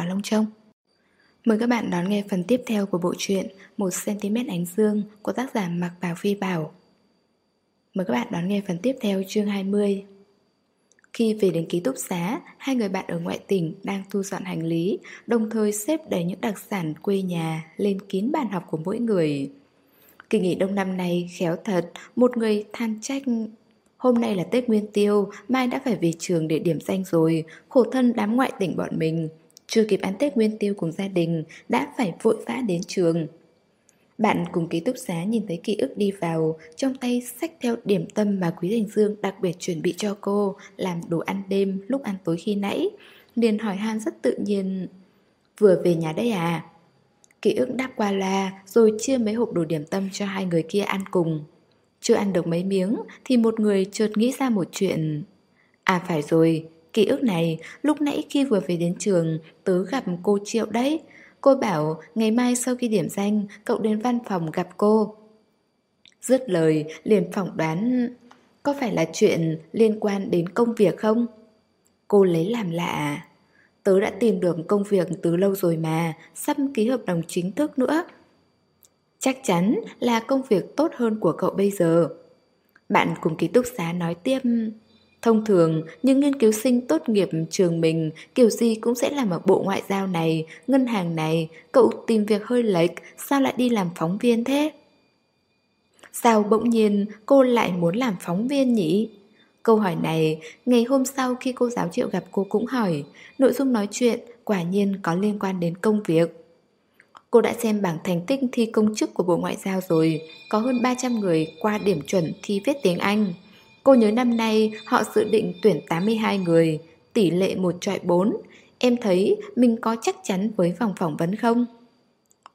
vào lông trông. Mời các bạn đón nghe phần tiếp theo của bộ truyện 1cm ánh dương của tác giả Mạc Bảo Phi Bảo. Mời các bạn đón nghe phần tiếp theo chương 20. Khi về đến ký túc xá, hai người bạn ở ngoại tỉnh đang thu dọn hành lý, đồng thời xếp đầy những đặc sản quê nhà lên kín bàn học của mỗi người. Kỳ nghỉ đông năm nay khéo thật, một người than trách Hôm nay là Tết Nguyên Tiêu, mai đã phải về trường để điểm danh rồi, khổ thân đám ngoại tỉnh bọn mình. Chưa kịp ăn Tết Nguyên Tiêu cùng gia đình, đã phải vội vã đến trường. Bạn cùng ký túc xá nhìn thấy ký ức đi vào, trong tay sách theo điểm tâm mà Quý Thành Dương đặc biệt chuẩn bị cho cô, làm đồ ăn đêm lúc ăn tối khi nãy. liền hỏi han rất tự nhiên, vừa về nhà đấy à? Ký ức đáp qua là rồi chia mấy hộp đồ điểm tâm cho hai người kia ăn cùng. Chưa ăn được mấy miếng thì một người chợt nghĩ ra một chuyện. À phải rồi, ký ức này lúc nãy khi vừa về đến trường tớ gặp cô Triệu đấy. Cô bảo ngày mai sau khi điểm danh cậu đến văn phòng gặp cô. Dứt lời liền phỏng đoán có phải là chuyện liên quan đến công việc không? Cô lấy làm lạ. Tớ đã tìm được công việc từ lâu rồi mà, sắp ký hợp đồng chính thức nữa. Chắc chắn là công việc tốt hơn của cậu bây giờ. Bạn cùng ký túc xá nói tiếp... Thông thường, những nghiên cứu sinh tốt nghiệp trường mình kiểu gì cũng sẽ làm ở bộ ngoại giao này, ngân hàng này, cậu tìm việc hơi lệch, sao lại đi làm phóng viên thế? Sao bỗng nhiên cô lại muốn làm phóng viên nhỉ? Câu hỏi này, ngày hôm sau khi cô giáo triệu gặp cô cũng hỏi, nội dung nói chuyện quả nhiên có liên quan đến công việc. Cô đã xem bảng thành tích thi công chức của Bộ Ngoại giao rồi, có hơn 300 người qua điểm chuẩn thi viết tiếng Anh. Cô nhớ năm nay họ dự định tuyển 82 người, tỷ lệ 1 trọi 4. Em thấy mình có chắc chắn với vòng phỏng vấn không?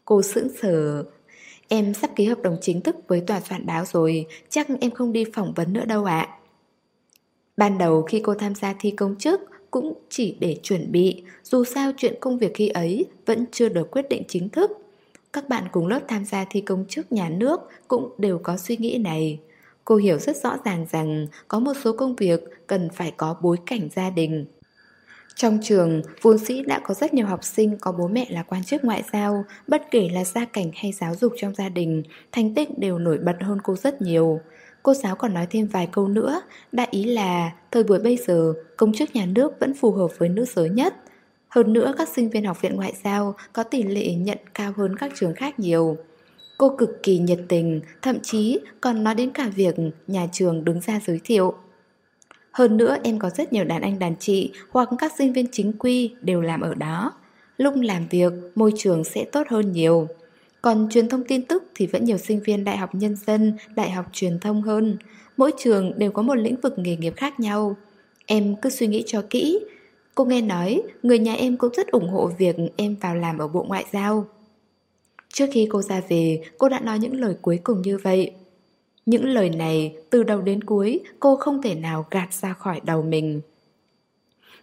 Cô sững sờ. Em sắp ký hợp đồng chính thức với tòa soạn báo rồi, chắc em không đi phỏng vấn nữa đâu ạ. Ban đầu khi cô tham gia thi công chức, cũng chỉ để chuẩn bị, dù sao chuyện công việc khi ấy vẫn chưa được quyết định chính thức. Các bạn cùng lớp tham gia thi công chức nhà nước cũng đều có suy nghĩ này. Cô hiểu rất rõ ràng rằng có một số công việc cần phải có bối cảnh gia đình. Trong trường, vốn sĩ đã có rất nhiều học sinh có bố mẹ là quan chức ngoại giao, bất kể là gia cảnh hay giáo dục trong gia đình, thành tích đều nổi bật hơn cô rất nhiều. Cô giáo còn nói thêm vài câu nữa, đại ý là thời buổi bây giờ, công chức nhà nước vẫn phù hợp với nữ giới nhất. Hơn nữa, các sinh viên học viện ngoại giao có tỷ lệ nhận cao hơn các trường khác nhiều. Cô cực kỳ nhiệt tình, thậm chí còn nói đến cả việc nhà trường đứng ra giới thiệu. Hơn nữa em có rất nhiều đàn anh đàn chị hoặc các sinh viên chính quy đều làm ở đó. Lúc làm việc, môi trường sẽ tốt hơn nhiều. Còn truyền thông tin tức thì vẫn nhiều sinh viên đại học nhân dân, đại học truyền thông hơn. Mỗi trường đều có một lĩnh vực nghề nghiệp khác nhau. Em cứ suy nghĩ cho kỹ. Cô nghe nói người nhà em cũng rất ủng hộ việc em vào làm ở Bộ Ngoại giao. Trước khi cô ra về, cô đã nói những lời cuối cùng như vậy. Những lời này, từ đầu đến cuối, cô không thể nào gạt ra khỏi đầu mình.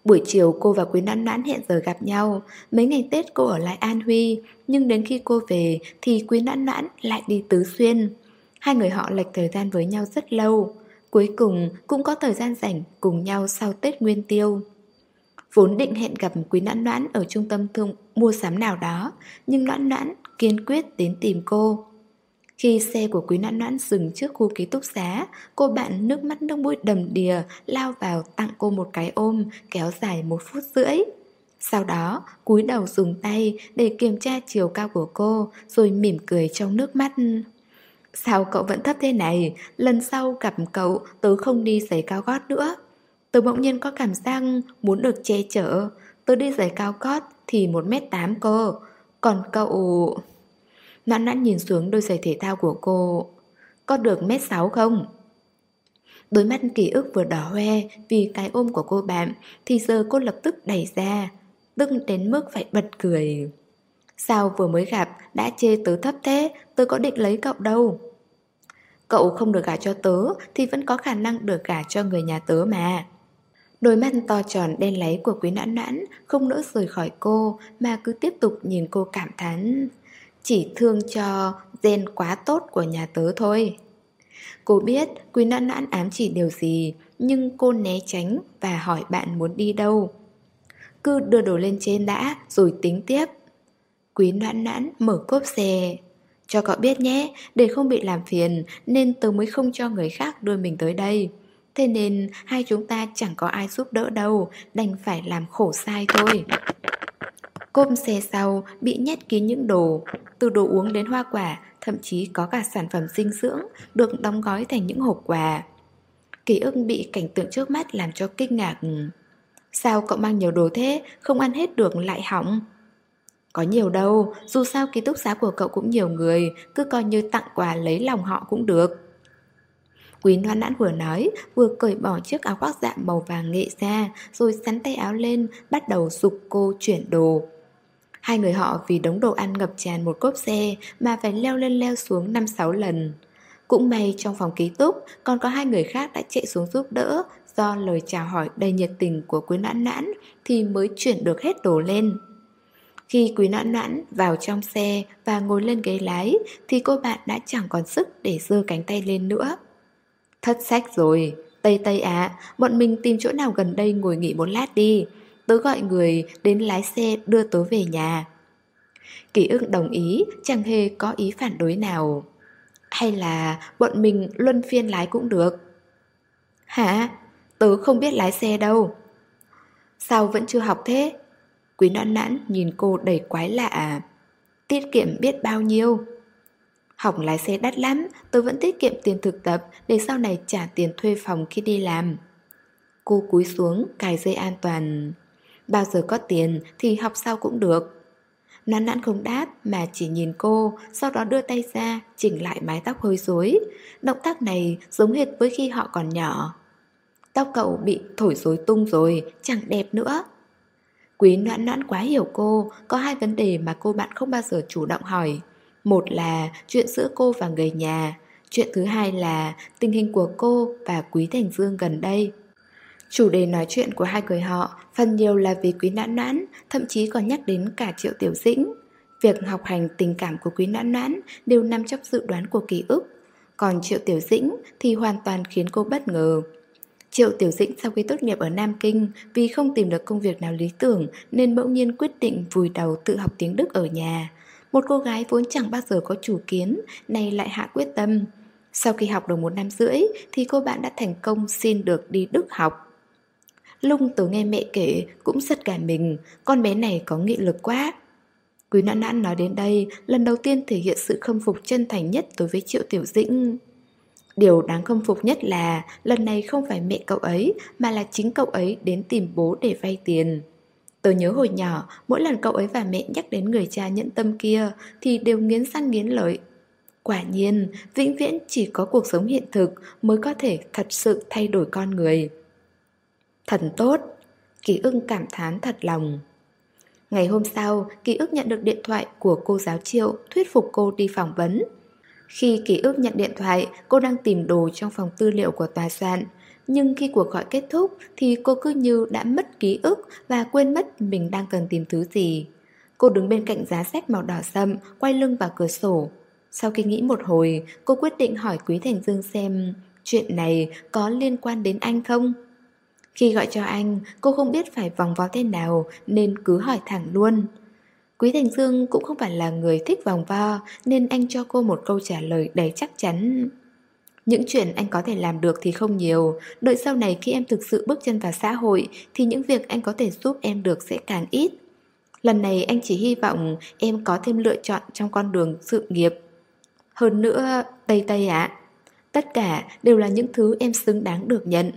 Buổi chiều cô và Quý Nãn Nãn hẹn giờ gặp nhau Mấy ngày Tết cô ở lại An Huy Nhưng đến khi cô về Thì Quý Nãn Nãn lại đi Tứ Xuyên Hai người họ lệch thời gian với nhau rất lâu Cuối cùng cũng có thời gian rảnh cùng nhau sau Tết Nguyên Tiêu Vốn định hẹn gặp Quý Nãn Nãn ở trung tâm thương mua sắm nào đó Nhưng Nãn Nãn kiên quyết đến tìm cô khi xe của quý nãn nãn dừng trước khu ký túc xá, cô bạn nước mắt nước mũi đầm đìa lao vào tặng cô một cái ôm kéo dài một phút rưỡi. Sau đó, cúi đầu dùng tay để kiểm tra chiều cao của cô rồi mỉm cười trong nước mắt. Sao cậu vẫn thấp thế này? Lần sau gặp cậu tớ không đi giày cao gót nữa. Tớ bỗng nhiên có cảm giác muốn được che chở. Tớ đi giày cao gót thì 1m8 cô. Còn cậu... Noãn noãn nhìn xuống đôi giày thể thao của cô. Có được mét sáu không? Đôi mắt ký ức vừa đỏ hoe vì cái ôm của cô bạn Thì giờ cô lập tức đẩy ra, Tức đến mức phải bật cười. Sao vừa mới gặp đã chê tớ thấp thế? Tớ có định lấy cậu đâu? Cậu không được gả cho tớ Thì vẫn có khả năng được gả cho người nhà tớ mà. Đôi mắt to tròn đen láy của quý nãn nãn Không nỡ rời khỏi cô Mà cứ tiếp tục nhìn cô cảm thán chỉ thương cho gen quá tốt của nhà tớ thôi. Cô biết Quý nãn nãn ám chỉ điều gì, nhưng cô né tránh và hỏi bạn muốn đi đâu. cứ đưa đồ lên trên đã rồi tính tiếp. Quý nãn nãn mở cốp xe. Cho cậu biết nhé, để không bị làm phiền nên tớ mới không cho người khác đưa mình tới đây. Thế nên hai chúng ta chẳng có ai giúp đỡ đâu, đành phải làm khổ sai thôi. Cốp xe sau bị nhét kín những đồ, từ đồ uống đến hoa quả, thậm chí có cả sản phẩm dinh dưỡng được đóng gói thành những hộp quà. Ký ức bị cảnh tượng trước mắt làm cho kinh ngạc. Sao cậu mang nhiều đồ thế, không ăn hết được lại hỏng? Có nhiều đâu, dù sao ký túc xá của cậu cũng nhiều người, cứ coi như tặng quà lấy lòng họ cũng được. Quý noan nãn vừa nói, vừa cởi bỏ chiếc áo khoác dạng màu vàng nghệ ra, rồi sắn tay áo lên, bắt đầu dục cô chuyển đồ. Hai người họ vì đống đồ ăn ngập tràn một cốp xe mà phải leo lên leo xuống 5-6 lần. Cũng may trong phòng ký túc còn có hai người khác đã chạy xuống giúp đỡ do lời chào hỏi đầy nhiệt tình của quý nãn nãn thì mới chuyển được hết đồ lên. Khi quý nãn nãn vào trong xe và ngồi lên ghế lái thì cô bạn đã chẳng còn sức để giơ cánh tay lên nữa. Thất sách rồi, Tây Tây ạ, bọn mình tìm chỗ nào gần đây ngồi nghỉ một lát đi. Tớ gọi người đến lái xe đưa tớ về nhà. Kỷ ức đồng ý, chẳng hề có ý phản đối nào. Hay là bọn mình luân phiên lái cũng được. Hả? Tớ không biết lái xe đâu. Sao vẫn chưa học thế? Quý noãn nãn nhìn cô đầy quái lạ. Tiết kiệm biết bao nhiêu? Học lái xe đắt lắm, tôi vẫn tiết kiệm tiền thực tập để sau này trả tiền thuê phòng khi đi làm. Cô cúi xuống, cài dây an toàn. Bao giờ có tiền thì học sau cũng được. Nán nãn không đáp mà chỉ nhìn cô, sau đó đưa tay ra, chỉnh lại mái tóc hơi rối. Động tác này giống hệt với khi họ còn nhỏ. Tóc cậu bị thổi rối tung rồi, chẳng đẹp nữa. Quý noãn noãn quá hiểu cô, có hai vấn đề mà cô bạn không bao giờ chủ động hỏi. Một là chuyện giữa cô và người nhà, chuyện thứ hai là tình hình của cô và Quý Thành Dương gần đây. Chủ đề nói chuyện của hai người họ phần nhiều là về Quý Noãn Noãn, thậm chí còn nhắc đến cả Triệu Tiểu Dĩnh. Việc học hành tình cảm của Quý Noãn Noãn đều nằm trong dự đoán của ký ức, còn Triệu Tiểu Dĩnh thì hoàn toàn khiến cô bất ngờ. Triệu Tiểu Dĩnh sau khi tốt nghiệp ở Nam Kinh vì không tìm được công việc nào lý tưởng nên bỗng nhiên quyết định vùi đầu tự học tiếng Đức ở nhà. Một cô gái vốn chẳng bao giờ có chủ kiến, nay lại hạ quyết tâm. Sau khi học được một năm rưỡi thì cô bạn đã thành công xin được đi Đức học. Lung tớ nghe mẹ kể cũng giật cả mình, con bé này có nghị lực quá. Quý nãn nãn nói đến đây, lần đầu tiên thể hiện sự khâm phục chân thành nhất đối với Triệu Tiểu Dĩnh. Điều đáng khâm phục nhất là lần này không phải mẹ cậu ấy mà là chính cậu ấy đến tìm bố để vay tiền. Tớ nhớ hồi nhỏ, mỗi lần cậu ấy và mẹ nhắc đến người cha nhẫn tâm kia thì đều nghiến răng nghiến lợi. Quả nhiên, vĩnh viễn chỉ có cuộc sống hiện thực mới có thể thật sự thay đổi con người. Thần tốt, ký ưng cảm thán thật lòng. Ngày hôm sau, ký ức nhận được điện thoại của cô giáo Triệu thuyết phục cô đi phỏng vấn. Khi ký ức nhận điện thoại, cô đang tìm đồ trong phòng tư liệu của tòa soạn. Nhưng khi cuộc gọi kết thúc thì cô cứ như đã mất ký ức và quên mất mình đang cần tìm thứ gì. Cô đứng bên cạnh giá sách màu đỏ sậm, quay lưng vào cửa sổ. Sau khi nghĩ một hồi, cô quyết định hỏi Quý Thành Dương xem chuyện này có liên quan đến anh không? Khi gọi cho anh, cô không biết phải vòng vo thế nào nên cứ hỏi thẳng luôn. Quý Thành Dương cũng không phải là người thích vòng vo nên anh cho cô một câu trả lời đầy chắc chắn. Những chuyện anh có thể làm được thì không nhiều, đợi sau này khi em thực sự bước chân vào xã hội thì những việc anh có thể giúp em được sẽ càng ít. Lần này anh chỉ hy vọng em có thêm lựa chọn trong con đường sự nghiệp. Hơn nữa, Tây Tây ạ, tất cả đều là những thứ em xứng đáng được nhận.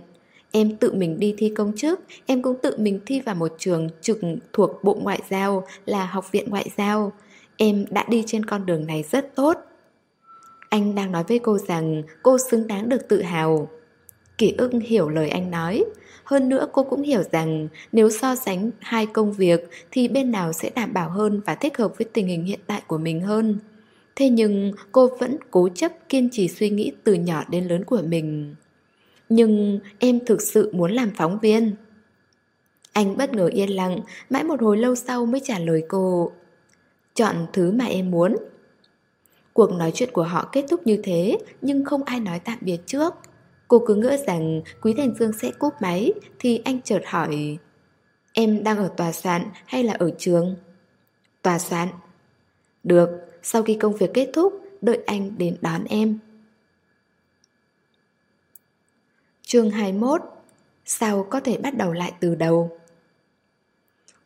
Em tự mình đi thi công chức, em cũng tự mình thi vào một trường trực thuộc Bộ Ngoại giao là Học viện Ngoại giao. Em đã đi trên con đường này rất tốt. Anh đang nói với cô rằng cô xứng đáng được tự hào. Kỷ ưng hiểu lời anh nói. Hơn nữa cô cũng hiểu rằng nếu so sánh hai công việc thì bên nào sẽ đảm bảo hơn và thích hợp với tình hình hiện tại của mình hơn. Thế nhưng cô vẫn cố chấp kiên trì suy nghĩ từ nhỏ đến lớn của mình. Nhưng em thực sự muốn làm phóng viên. Anh bất ngờ yên lặng, mãi một hồi lâu sau mới trả lời cô. Chọn thứ mà em muốn. Cuộc nói chuyện của họ kết thúc như thế, nhưng không ai nói tạm biệt trước. Cô cứ ngỡ rằng Quý Thành Dương sẽ cúp máy, thì anh chợt hỏi. Em đang ở tòa soạn hay là ở trường? Tòa soạn. Được, sau khi công việc kết thúc, đợi anh đến đón em. Chương 21 Sao có thể bắt đầu lại từ đầu?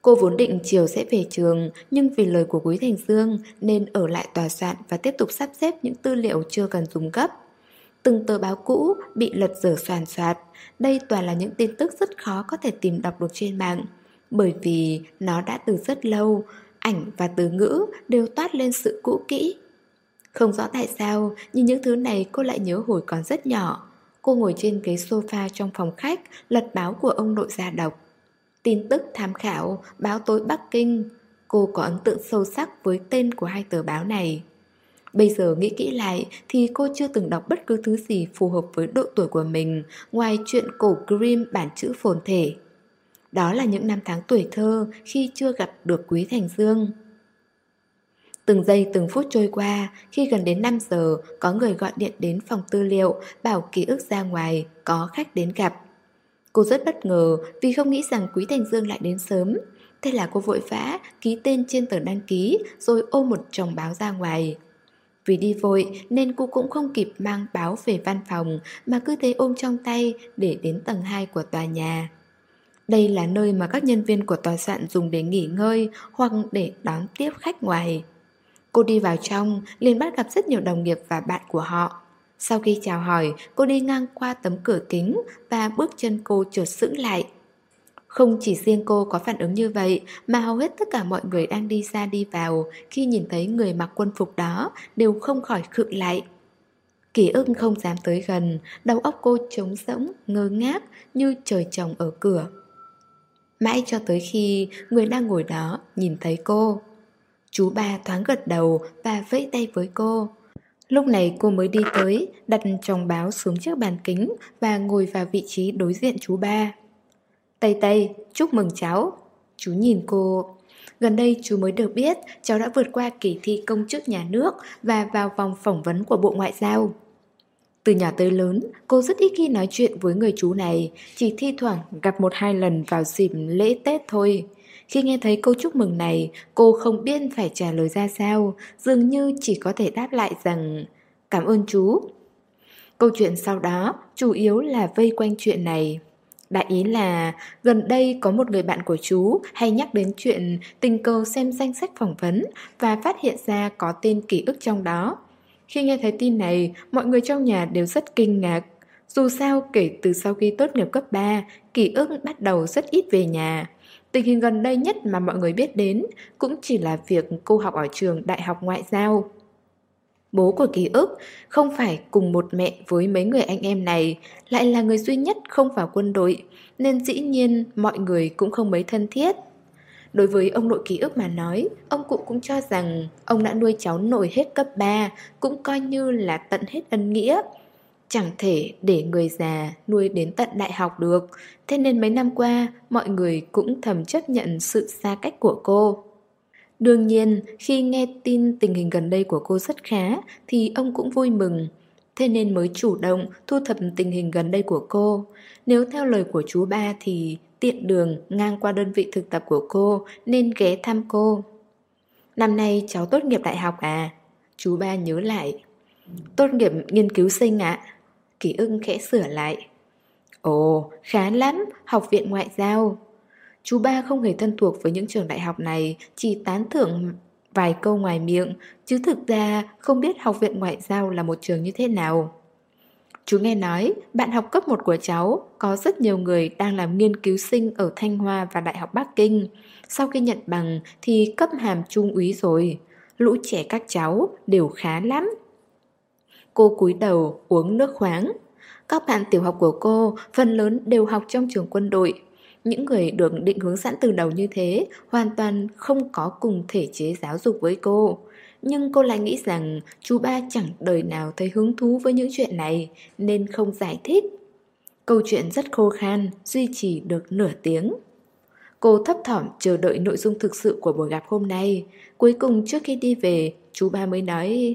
Cô vốn định chiều sẽ về trường, nhưng vì lời của Quý Thành Dương nên ở lại tòa soạn và tiếp tục sắp xếp những tư liệu chưa cần dùng gấp. Từng tờ báo cũ bị lật dở soàn soạt, đây toàn là những tin tức rất khó có thể tìm đọc được trên mạng. Bởi vì nó đã từ rất lâu, ảnh và từ ngữ đều toát lên sự cũ kỹ. Không rõ tại sao, nhưng những thứ này cô lại nhớ hồi còn rất nhỏ. Cô ngồi trên ghế sofa trong phòng khách, lật báo của ông nội gia đọc. Tin tức tham khảo, báo tối Bắc Kinh. Cô có ấn tượng sâu sắc với tên của hai tờ báo này. Bây giờ nghĩ kỹ lại thì cô chưa từng đọc bất cứ thứ gì phù hợp với độ tuổi của mình ngoài chuyện cổ Grimm bản chữ phồn thể. Đó là những năm tháng tuổi thơ khi chưa gặp được Quý Thành Dương. Từng giây từng phút trôi qua, khi gần đến 5 giờ, có người gọi điện đến phòng tư liệu, bảo ký ức ra ngoài, có khách đến gặp. Cô rất bất ngờ vì không nghĩ rằng Quý Thành Dương lại đến sớm. Thế là cô vội vã ký tên trên tờ đăng ký rồi ôm một chồng báo ra ngoài. Vì đi vội nên cô cũng không kịp mang báo về văn phòng mà cứ thế ôm trong tay để đến tầng 2 của tòa nhà. Đây là nơi mà các nhân viên của tòa soạn dùng để nghỉ ngơi hoặc để đón tiếp khách ngoài. Cô đi vào trong, liền bắt gặp rất nhiều đồng nghiệp và bạn của họ. Sau khi chào hỏi, cô đi ngang qua tấm cửa kính và bước chân cô chợt sững lại. Không chỉ riêng cô có phản ứng như vậy mà hầu hết tất cả mọi người đang đi ra đi vào khi nhìn thấy người mặc quân phục đó đều không khỏi khựng lại. Ký ức không dám tới gần, đầu óc cô trống rỗng, ngơ ngác như trời trồng ở cửa. Mãi cho tới khi người đang ngồi đó nhìn thấy cô. Chú ba thoáng gật đầu và vẫy tay với cô. Lúc này cô mới đi tới, đặt chồng báo xuống trước bàn kính và ngồi vào vị trí đối diện chú ba. Tây Tây, chúc mừng cháu. Chú nhìn cô. Gần đây chú mới được biết cháu đã vượt qua kỳ thi công chức nhà nước và vào vòng phỏng vấn của Bộ Ngoại giao. Từ nhỏ tới lớn, cô rất ít khi nói chuyện với người chú này, chỉ thi thoảng gặp một hai lần vào dịp lễ Tết thôi. Khi nghe thấy câu chúc mừng này, cô không biết phải trả lời ra sao, dường như chỉ có thể đáp lại rằng Cảm ơn chú. Câu chuyện sau đó chủ yếu là vây quanh chuyện này. Đại ý là gần đây có một người bạn của chú hay nhắc đến chuyện tình cờ xem danh sách phỏng vấn và phát hiện ra có tên ký ức trong đó. Khi nghe thấy tin này, mọi người trong nhà đều rất kinh ngạc. Dù sao kể từ sau khi tốt nghiệp cấp 3, ký ức bắt đầu rất ít về nhà. Tình hình gần đây nhất mà mọi người biết đến cũng chỉ là việc cô học ở trường Đại học Ngoại giao. Bố của ký ức không phải cùng một mẹ với mấy người anh em này, lại là người duy nhất không vào quân đội, nên dĩ nhiên mọi người cũng không mấy thân thiết. Đối với ông nội ký ức mà nói, ông cụ cũng cho rằng ông đã nuôi cháu nội hết cấp 3, cũng coi như là tận hết ân nghĩa. Chẳng thể để người già nuôi đến tận đại học được, thế nên mấy năm qua mọi người cũng thầm chấp nhận sự xa cách của cô. Đương nhiên, khi nghe tin tình hình gần đây của cô rất khá thì ông cũng vui mừng. Thế nên mới chủ động thu thập tình hình gần đây của cô. Nếu theo lời của chú ba thì tiện đường ngang qua đơn vị thực tập của cô nên ghé thăm cô. Năm nay cháu tốt nghiệp đại học à? Chú ba nhớ lại. Tốt nghiệp nghiên cứu sinh ạ. À? Kỳ ưng khẽ sửa lại. Ồ, khá lắm, học viện ngoại giao. Chú ba không hề thân thuộc với những trường đại học này, chỉ tán thưởng vài câu ngoài miệng, chứ thực ra không biết học viện ngoại giao là một trường như thế nào. Chú nghe nói, bạn học cấp 1 của cháu có rất nhiều người đang làm nghiên cứu sinh ở Thanh Hoa và Đại học Bắc Kinh. Sau khi nhận bằng thì cấp hàm trung úy rồi. Lũ trẻ các cháu đều khá lắm. Cô cúi đầu uống nước khoáng. Các bạn tiểu học của cô phần lớn đều học trong trường quân đội những người được định hướng sẵn từ đầu như thế hoàn toàn không có cùng thể chế giáo dục với cô. Nhưng cô lại nghĩ rằng chú ba chẳng đời nào thấy hứng thú với những chuyện này nên không giải thích. Câu chuyện rất khô khan, duy trì được nửa tiếng. Cô thấp thỏm chờ đợi nội dung thực sự của buổi gặp hôm nay. Cuối cùng trước khi đi về, chú ba mới nói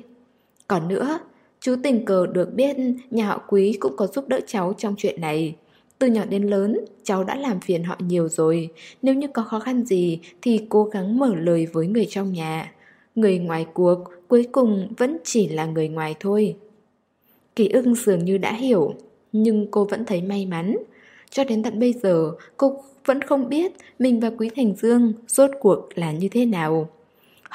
Còn nữa, chú tình cờ được biết nhà họ quý cũng có giúp đỡ cháu trong chuyện này. Từ nhỏ đến lớn, cháu đã làm phiền họ nhiều rồi. Nếu như có khó khăn gì thì cố gắng mở lời với người trong nhà. Người ngoài cuộc cuối cùng vẫn chỉ là người ngoài thôi. Kỳ ưng dường như đã hiểu, nhưng cô vẫn thấy may mắn. Cho đến tận bây giờ, cô vẫn không biết mình và Quý Thành Dương rốt cuộc là như thế nào.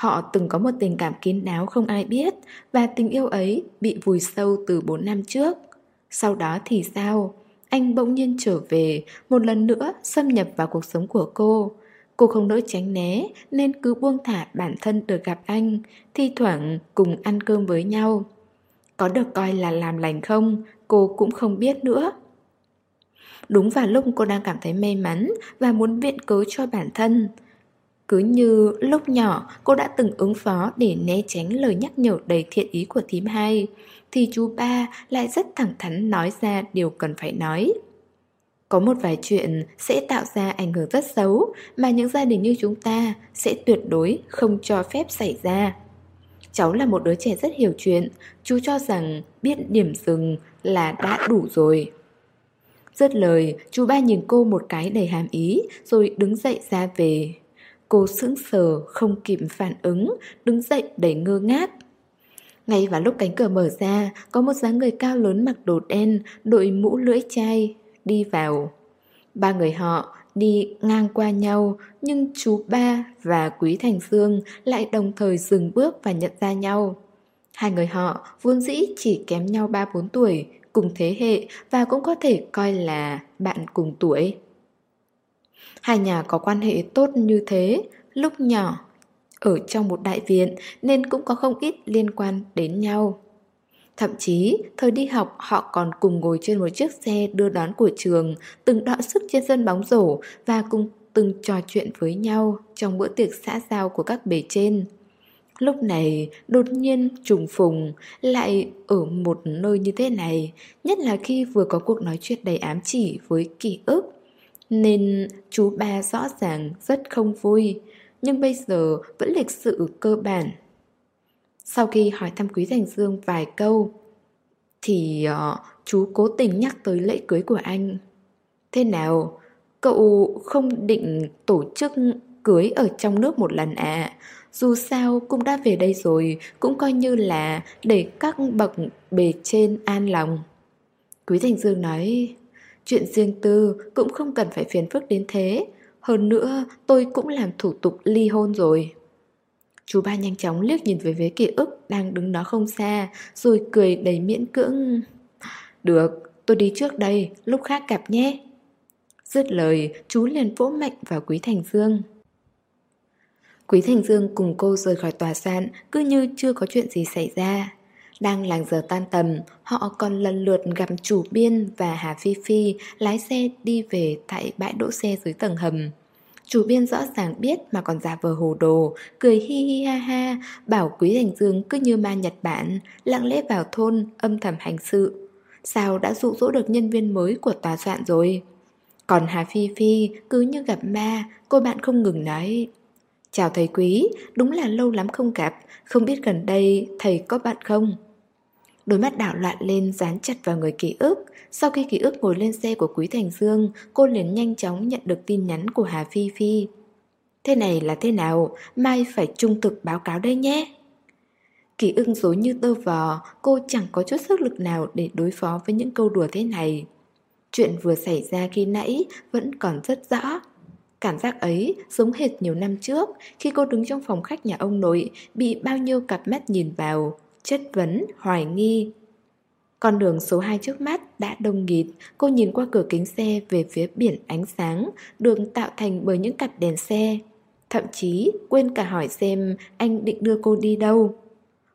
Họ từng có một tình cảm kín đáo không ai biết và tình yêu ấy bị vùi sâu từ 4 năm trước. Sau đó thì sao? Anh bỗng nhiên trở về, một lần nữa xâm nhập vào cuộc sống của cô. Cô không nỡ tránh né nên cứ buông thả bản thân được gặp anh, thi thoảng cùng ăn cơm với nhau. Có được coi là làm lành không, cô cũng không biết nữa. Đúng vào lúc cô đang cảm thấy may mắn và muốn viện cớ cho bản thân. Cứ như lúc nhỏ cô đã từng ứng phó để né tránh lời nhắc nhở đầy thiện ý của thím hai, thì chú ba lại rất thẳng thắn nói ra điều cần phải nói. Có một vài chuyện sẽ tạo ra ảnh hưởng rất xấu mà những gia đình như chúng ta sẽ tuyệt đối không cho phép xảy ra. Cháu là một đứa trẻ rất hiểu chuyện, chú cho rằng biết điểm dừng là đã đủ rồi. Dứt lời, chú ba nhìn cô một cái đầy hàm ý rồi đứng dậy ra về. Cô sững sờ, không kịp phản ứng, đứng dậy đầy ngơ ngác. Ngay vào lúc cánh cửa mở ra, có một dáng người cao lớn mặc đồ đen, đội mũ lưỡi chai, đi vào. Ba người họ đi ngang qua nhau, nhưng chú ba và Quý Thành Dương lại đồng thời dừng bước và nhận ra nhau. Hai người họ vốn dĩ chỉ kém nhau 3-4 tuổi, cùng thế hệ và cũng có thể coi là bạn cùng tuổi. Hai nhà có quan hệ tốt như thế, lúc nhỏ, ở trong một đại viện nên cũng có không ít liên quan đến nhau. Thậm chí, thời đi học họ còn cùng ngồi trên một chiếc xe đưa đón của trường, từng đọ sức trên sân bóng rổ và cùng từng trò chuyện với nhau trong bữa tiệc xã giao của các bề trên. Lúc này đột nhiên trùng phùng lại ở một nơi như thế này, nhất là khi vừa có cuộc nói chuyện đầy ám chỉ với ký ức. Nên chú ba rõ ràng rất không vui, nhưng bây giờ vẫn lịch sự cơ bản. Sau khi hỏi thăm Quý Thành Dương vài câu, thì uh, chú cố tình nhắc tới lễ cưới của anh. Thế nào, cậu không định tổ chức cưới ở trong nước một lần à? Dù sao cũng đã về đây rồi, cũng coi như là để các bậc bề trên an lòng. Quý Thành Dương nói, chuyện riêng tư cũng không cần phải phiền phức đến thế. Hơn nữa, tôi cũng làm thủ tục ly hôn rồi. Chú ba nhanh chóng liếc nhìn về phía ký ức đang đứng đó không xa, rồi cười đầy miễn cưỡng. Được, tôi đi trước đây, lúc khác gặp nhé. Dứt lời, chú liền vỗ mạnh vào Quý Thành Dương. Quý Thành Dương cùng cô rời khỏi tòa sạn, cứ như chưa có chuyện gì xảy ra. Đang làng giờ tan tầm, họ còn lần lượt gặp chủ biên và Hà Phi Phi lái xe đi về tại bãi đỗ xe dưới tầng hầm. Chủ biên rõ ràng biết mà còn giả vờ hồ đồ, cười hi hi ha ha, bảo Quý Thành Dương cứ như ma Nhật Bản, lặng lẽ vào thôn, âm thầm hành sự. Sao đã dụ dỗ được nhân viên mới của tòa soạn rồi? Còn Hà Phi Phi cứ như gặp ma, cô bạn không ngừng nói. Chào thầy quý, đúng là lâu lắm không gặp, không biết gần đây thầy có bạn không? Đôi mắt đảo loạn lên, dán chặt vào người ký ức. Sau khi ký ức ngồi lên xe của Quý Thành Dương, Cô liền nhanh chóng nhận được tin nhắn của Hà Phi Phi. Thế này là thế nào? Mai phải trung thực báo cáo đây nhé. Ký ức dối như tơ vò, Cô chẳng có chút sức lực nào để đối phó với những câu đùa thế này. Chuyện vừa xảy ra khi nãy vẫn còn rất rõ. Cảm giác ấy giống hệt nhiều năm trước, khi cô đứng trong phòng khách nhà ông nội, bị bao nhiêu cặp mắt nhìn vào chất vấn, hoài nghi. Con đường số 2 trước mắt đã đông nghịt, cô nhìn qua cửa kính xe về phía biển ánh sáng, đường tạo thành bởi những cặp đèn xe. Thậm chí quên cả hỏi xem anh định đưa cô đi đâu.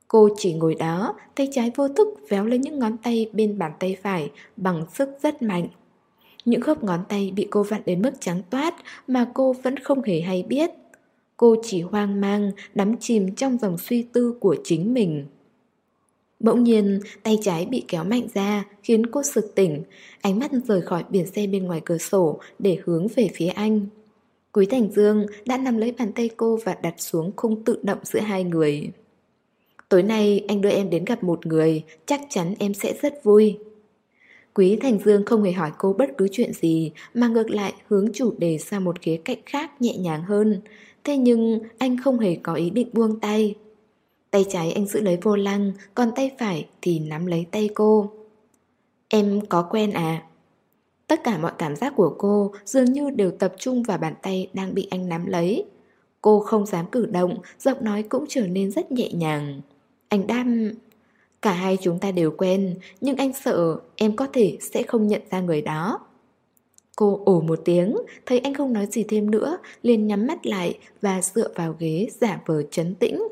Cô chỉ ngồi đó, tay trái vô thức véo lên những ngón tay bên bàn tay phải bằng sức rất mạnh. Những khớp ngón tay bị cô vặn đến mức trắng toát mà cô vẫn không hề hay biết. Cô chỉ hoang mang, đắm chìm trong dòng suy tư của chính mình. Bỗng nhiên, tay trái bị kéo mạnh ra, khiến cô sực tỉnh, ánh mắt rời khỏi biển xe bên ngoài cửa sổ để hướng về phía anh. Quý Thành Dương đã nắm lấy bàn tay cô và đặt xuống khung tự động giữa hai người. Tối nay anh đưa em đến gặp một người, chắc chắn em sẽ rất vui. Quý Thành Dương không hề hỏi cô bất cứ chuyện gì mà ngược lại hướng chủ đề sang một khía cạnh khác nhẹ nhàng hơn. Thế nhưng anh không hề có ý định buông tay. Tay trái anh giữ lấy vô lăng, còn tay phải thì nắm lấy tay cô. Em có quen à? Tất cả mọi cảm giác của cô dường như đều tập trung vào bàn tay đang bị anh nắm lấy. Cô không dám cử động, giọng nói cũng trở nên rất nhẹ nhàng. Anh đam... Cả hai chúng ta đều quen, nhưng anh sợ em có thể sẽ không nhận ra người đó. Cô ổ một tiếng, thấy anh không nói gì thêm nữa, liền nhắm mắt lại và dựa vào ghế giả vờ chấn tĩnh.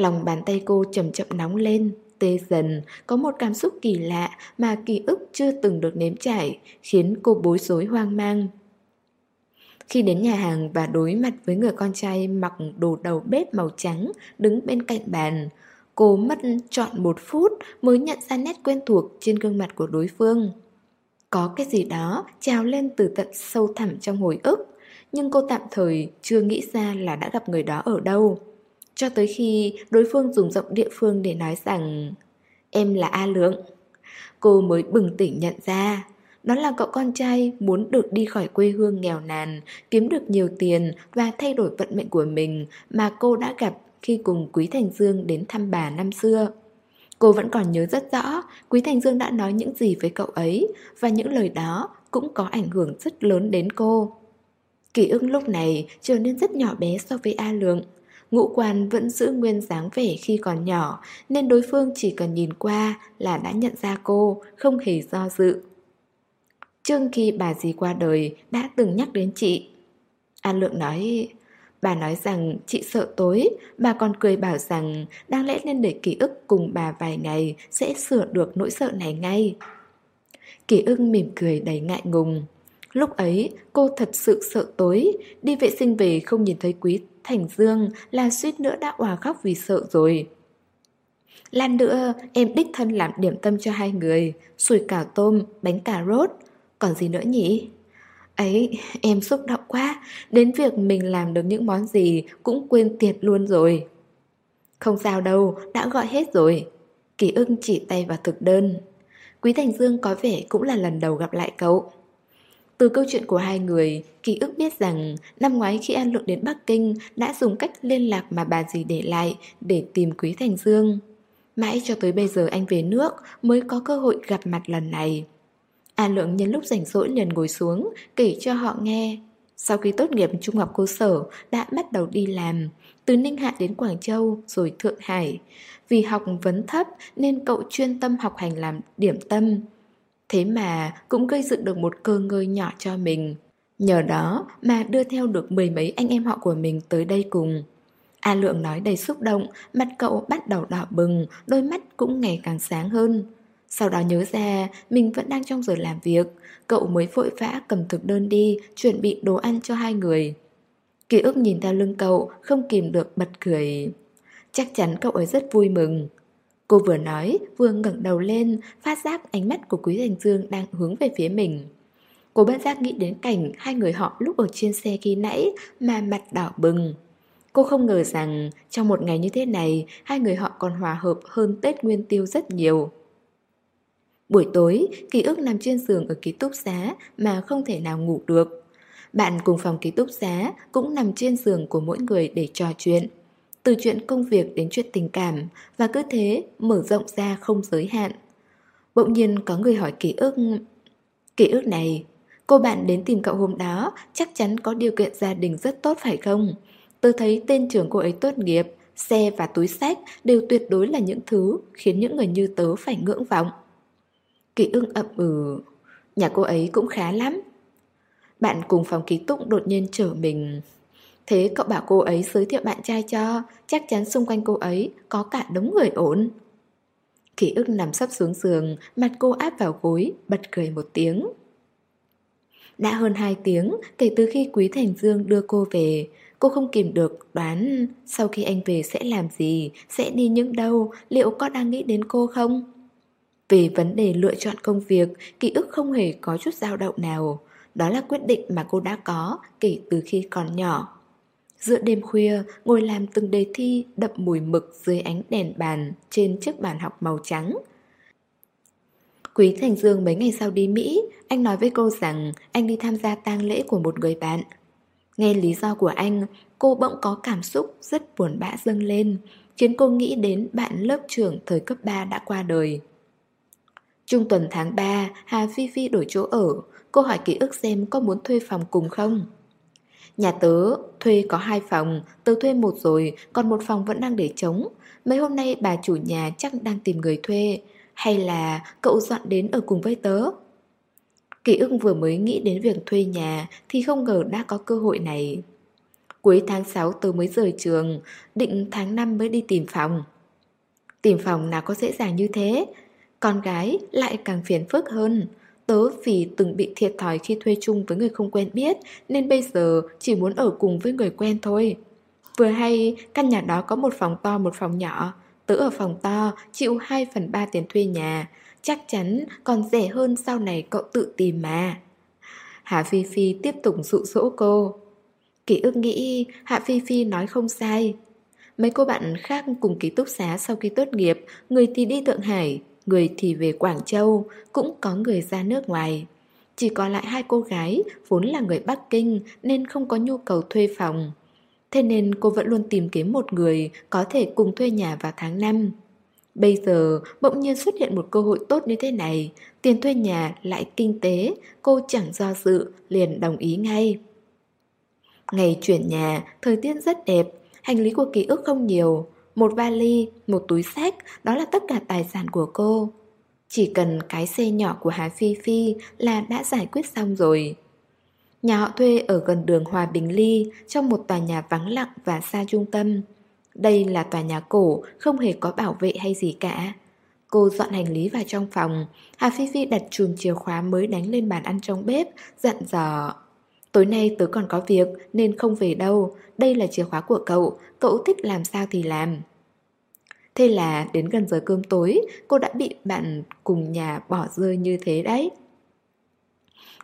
Lòng bàn tay cô chậm chậm nóng lên, tê dần, có một cảm xúc kỳ lạ mà ký ức chưa từng được nếm trải, khiến cô bối rối hoang mang. Khi đến nhà hàng và đối mặt với người con trai mặc đồ đầu bếp màu trắng đứng bên cạnh bàn, cô mất trọn một phút mới nhận ra nét quen thuộc trên gương mặt của đối phương. Có cái gì đó trào lên từ tận sâu thẳm trong hồi ức, nhưng cô tạm thời chưa nghĩ ra là đã gặp người đó ở đâu. Cho tới khi đối phương dùng giọng địa phương để nói rằng, Em là A Lượng. Cô mới bừng tỉnh nhận ra, Đó là cậu con trai muốn được đi khỏi quê hương nghèo nàn, Kiếm được nhiều tiền và thay đổi vận mệnh của mình Mà cô đã gặp khi cùng Quý Thành Dương đến thăm bà năm xưa. Cô vẫn còn nhớ rất rõ Quý Thành Dương đã nói những gì với cậu ấy Và những lời đó cũng có ảnh hưởng rất lớn đến cô. Ký ức lúc này trở nên rất nhỏ bé so với A Lượng. Ngũ quan vẫn giữ nguyên dáng vẻ khi còn nhỏ, Nên đối phương chỉ cần nhìn qua là đã nhận ra cô, Không hề do dự. Trương khi bà dì qua đời đã từng nhắc đến chị. An Lượng nói, Bà nói rằng chị sợ tối. Bà còn cười bảo rằng Đáng lẽ nên để ký ức cùng bà vài ngày Sẽ sửa được nỗi sợ này ngay. Ký ức mỉm cười đầy ngại ngùng. Lúc ấy, cô thật sự sợ tối. Đi vệ sinh về không nhìn thấy quý Thành Dương là suýt nữa đã òa khóc vì sợ rồi. Lan nữa, em đích thân làm điểm tâm cho hai người, sủi cảo tôm, bánh cà rốt, còn gì nữa nhỉ? Ấy, em xúc động quá, đến việc mình làm được những món gì cũng quên tiệt luôn rồi. Không sao đâu, đã gọi hết rồi. Kỳ ưng chỉ tay vào thực đơn. Quý Thành Dương có vẻ cũng là lần đầu gặp lại cậu. Từ câu chuyện của hai người, ký ức biết rằng năm ngoái khi An Lượng đến Bắc Kinh đã dùng cách liên lạc mà bà dì để lại để tìm Quý Thành Dương. Mãi cho tới bây giờ anh về nước mới có cơ hội gặp mặt lần này. An Lượng nhân lúc rảnh rỗi liền ngồi xuống kể cho họ nghe. Sau khi tốt nghiệp trung học cơ sở đã bắt đầu đi làm, từ Ninh Hạ đến Quảng Châu rồi Thượng Hải. Vì học vấn thấp nên cậu chuyên tâm học hành làm điểm tâm. Thế mà cũng gây dựng được một cơ ngơi nhỏ cho mình. Nhờ đó mà đưa theo được mười mấy anh em họ của mình tới đây cùng. A Lượng nói đầy xúc động, Mặt cậu bắt đầu đỏ bừng, Đôi mắt cũng ngày càng sáng hơn. Sau đó nhớ ra, Mình vẫn đang trong giờ làm việc, Cậu mới vội vã cầm thực đơn đi, Chuẩn bị đồ ăn cho hai người. Ký ức nhìn theo lưng cậu Không kìm được bật cười. Chắc chắn cậu ấy rất vui mừng. Cô vừa nói, vừa ngẩng đầu lên, phát giác ánh mắt của Quý Thành Dương đang hướng về phía mình. Cô bất giác nghĩ đến cảnh hai người họ lúc ở trên xe khi nãy mà mặt đỏ bừng. Cô không ngờ rằng trong một ngày như thế này, hai người họ còn hòa hợp hơn Tết Nguyên Tiêu rất nhiều. Buổi tối, ký ức nằm trên giường ở ký túc xá mà không thể nào ngủ được. Bạn cùng phòng ký túc xá cũng nằm trên giường của mỗi người để trò chuyện từ chuyện công việc đến chuyện tình cảm và cứ thế mở rộng ra không giới hạn. Bỗng nhiên có người hỏi ký ức Ký ức này, cô bạn đến tìm cậu hôm đó chắc chắn có điều kiện gia đình rất tốt phải không? Tôi thấy tên trưởng cô ấy tốt nghiệp, xe và túi sách đều tuyệt đối là những thứ khiến những người như tớ phải ngưỡng vọng. Ký ức ậm ừ, nhà cô ấy cũng khá lắm. Bạn cùng phòng ký túc đột nhiên trở mình Thế cậu bảo cô ấy giới thiệu bạn trai cho, Chắc chắn xung quanh cô ấy Có cả đống người ổn. Ký ức nằm sắp xuống giường, Mặt cô áp vào gối, Bật cười một tiếng. Đã hơn 2 tiếng kể từ khi Quý Thành Dương đưa cô về, Cô không kìm được đoán Sau khi anh về sẽ làm gì, Sẽ đi những đâu, Liệu có đang nghĩ đến cô không? Về vấn đề lựa chọn công việc, Ký ức không hề có chút dao động nào. Đó là quyết định mà cô đã có Kể từ khi còn nhỏ. Giữa đêm khuya, ngồi làm từng đề thi đậm mùi mực dưới ánh đèn bàn trên chiếc bàn học màu trắng. Quý Thành Dương mấy ngày sau đi Mỹ, anh nói với cô rằng anh đi tham gia tang lễ của một người bạn. Nghe lý do của anh, cô bỗng có cảm xúc rất buồn bã dâng lên, khiến cô nghĩ đến bạn lớp trưởng thời cấp 3 đã qua đời. Trung tuần tháng 3, Hà Phi Phi đổi chỗ ở, cô hỏi ký ức xem có muốn thuê phòng cùng không. Nhà tớ thuê có hai phòng, tớ thuê một rồi, còn một phòng vẫn đang để trống. Mấy hôm nay bà chủ nhà chắc đang tìm người thuê, hay là cậu dọn đến ở cùng với tớ? kỷ ức vừa mới nghĩ đến việc thuê nhà thì không ngờ đã có cơ hội này. Cuối tháng 6 tớ mới rời trường, định tháng 5 mới đi tìm phòng. Tìm phòng nào có dễ dàng như thế, con gái lại càng phiền phức hơn. Tớ vì từng bị thiệt thòi khi thuê chung với người không quen biết nên bây giờ chỉ muốn ở cùng với người quen thôi. Vừa hay căn nhà đó có một phòng to một phòng nhỏ, tớ ở phòng to chịu 2 phần 3 tiền thuê nhà, chắc chắn còn rẻ hơn sau này cậu tự tìm mà. Hạ Phi Phi tiếp tục dụ dỗ cô. Ký ức nghĩ Hạ Phi Phi nói không sai. Mấy cô bạn khác cùng ký túc xá sau khi tốt nghiệp, người thì đi Thượng Hải, người thì về Quảng Châu, cũng có người ra nước ngoài. Chỉ còn lại hai cô gái, vốn là người Bắc Kinh nên không có nhu cầu thuê phòng. Thế nên cô vẫn luôn tìm kiếm một người có thể cùng thuê nhà vào tháng 5. Bây giờ bỗng nhiên xuất hiện một cơ hội tốt như thế này, tiền thuê nhà lại kinh tế, cô chẳng do dự, liền đồng ý ngay. Ngày chuyển nhà, thời tiết rất đẹp, hành lý của ký ức không nhiều, một vali, một túi sách, đó là tất cả tài sản của cô. Chỉ cần cái xe nhỏ của Hà Phi Phi là đã giải quyết xong rồi. Nhà họ thuê ở gần đường Hòa Bình Ly, trong một tòa nhà vắng lặng và xa trung tâm. Đây là tòa nhà cổ, không hề có bảo vệ hay gì cả. Cô dọn hành lý vào trong phòng, Hà Phi Phi đặt chùm chìa khóa mới đánh lên bàn ăn trong bếp, dặn dò. Tối nay tớ còn có việc nên không về đâu, đây là chìa khóa của cậu, cậu thích làm sao thì làm. Thế là đến gần giờ cơm tối, cô đã bị bạn cùng nhà bỏ rơi như thế đấy.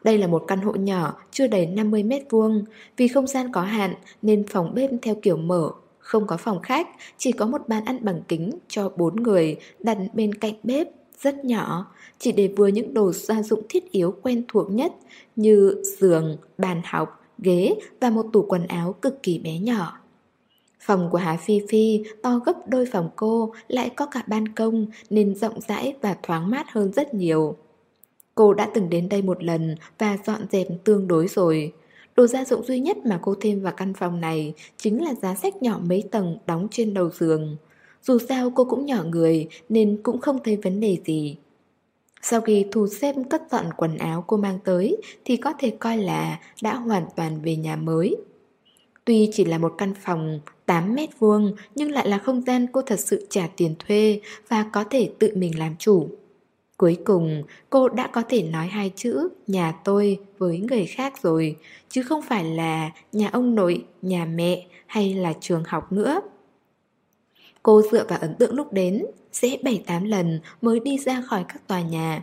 Đây là một căn hộ nhỏ, chưa đầy 50 mét vuông. Vì không gian có hạn nên phòng bếp theo kiểu mở, không có phòng khách, chỉ có một bàn ăn bằng kính cho bốn người đặt bên cạnh bếp, rất nhỏ, chỉ để vừa những đồ gia dụng thiết yếu quen thuộc nhất như giường, bàn học, ghế và một tủ quần áo cực kỳ bé nhỏ. Phòng của Hà Phi Phi to gấp đôi phòng cô, lại có cả ban công nên rộng rãi và thoáng mát hơn rất nhiều. Cô đã từng đến đây một lần và dọn dẹp tương đối rồi. Đồ gia dụng duy nhất mà cô thêm vào căn phòng này chính là giá sách nhỏ mấy tầng đóng trên đầu giường. Dù sao cô cũng nhỏ người nên cũng không thấy vấn đề gì. Sau khi thu xếp cất dọn quần áo cô mang tới thì có thể coi là đã hoàn toàn về nhà mới. Tuy chỉ là một căn phòng 8 mét vuông nhưng lại là không gian cô thật sự trả tiền thuê và có thể tự mình làm chủ. Cuối cùng, cô đã có thể nói hai chữ nhà tôi với người khác rồi, chứ không phải là nhà ông nội, nhà mẹ hay là trường học nữa. Cô dựa vào ấn tượng lúc đến, sẽ 7-8 lần mới đi ra khỏi các tòa nhà.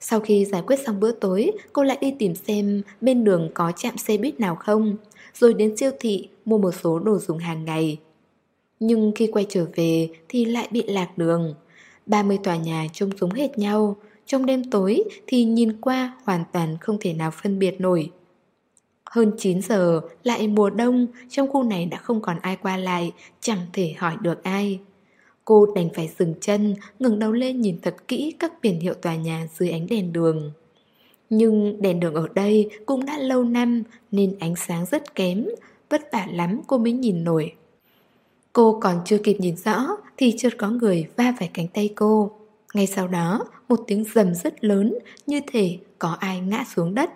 Sau khi giải quyết xong bữa tối, cô lại đi tìm xem bên đường có chạm xe buýt nào không, rồi đến siêu thị mua một số đồ dùng hàng ngày. Nhưng khi quay trở về thì lại bị lạc đường. 30 tòa nhà trông giống hệt nhau, trong đêm tối thì nhìn qua hoàn toàn không thể nào phân biệt nổi. Hơn 9 giờ, lại mùa đông, trong khu này đã không còn ai qua lại, chẳng thể hỏi được ai. Cô đành phải dừng chân, ngừng đầu lên nhìn thật kỹ các biển hiệu tòa nhà dưới ánh đèn đường. Nhưng đèn đường ở đây cũng đã lâu năm nên ánh sáng rất kém, vất vả lắm cô mới nhìn nổi. Cô còn chưa kịp nhìn rõ thì chợt có người va phải cánh tay cô. Ngay sau đó, một tiếng rầm rất lớn như thể có ai ngã xuống đất.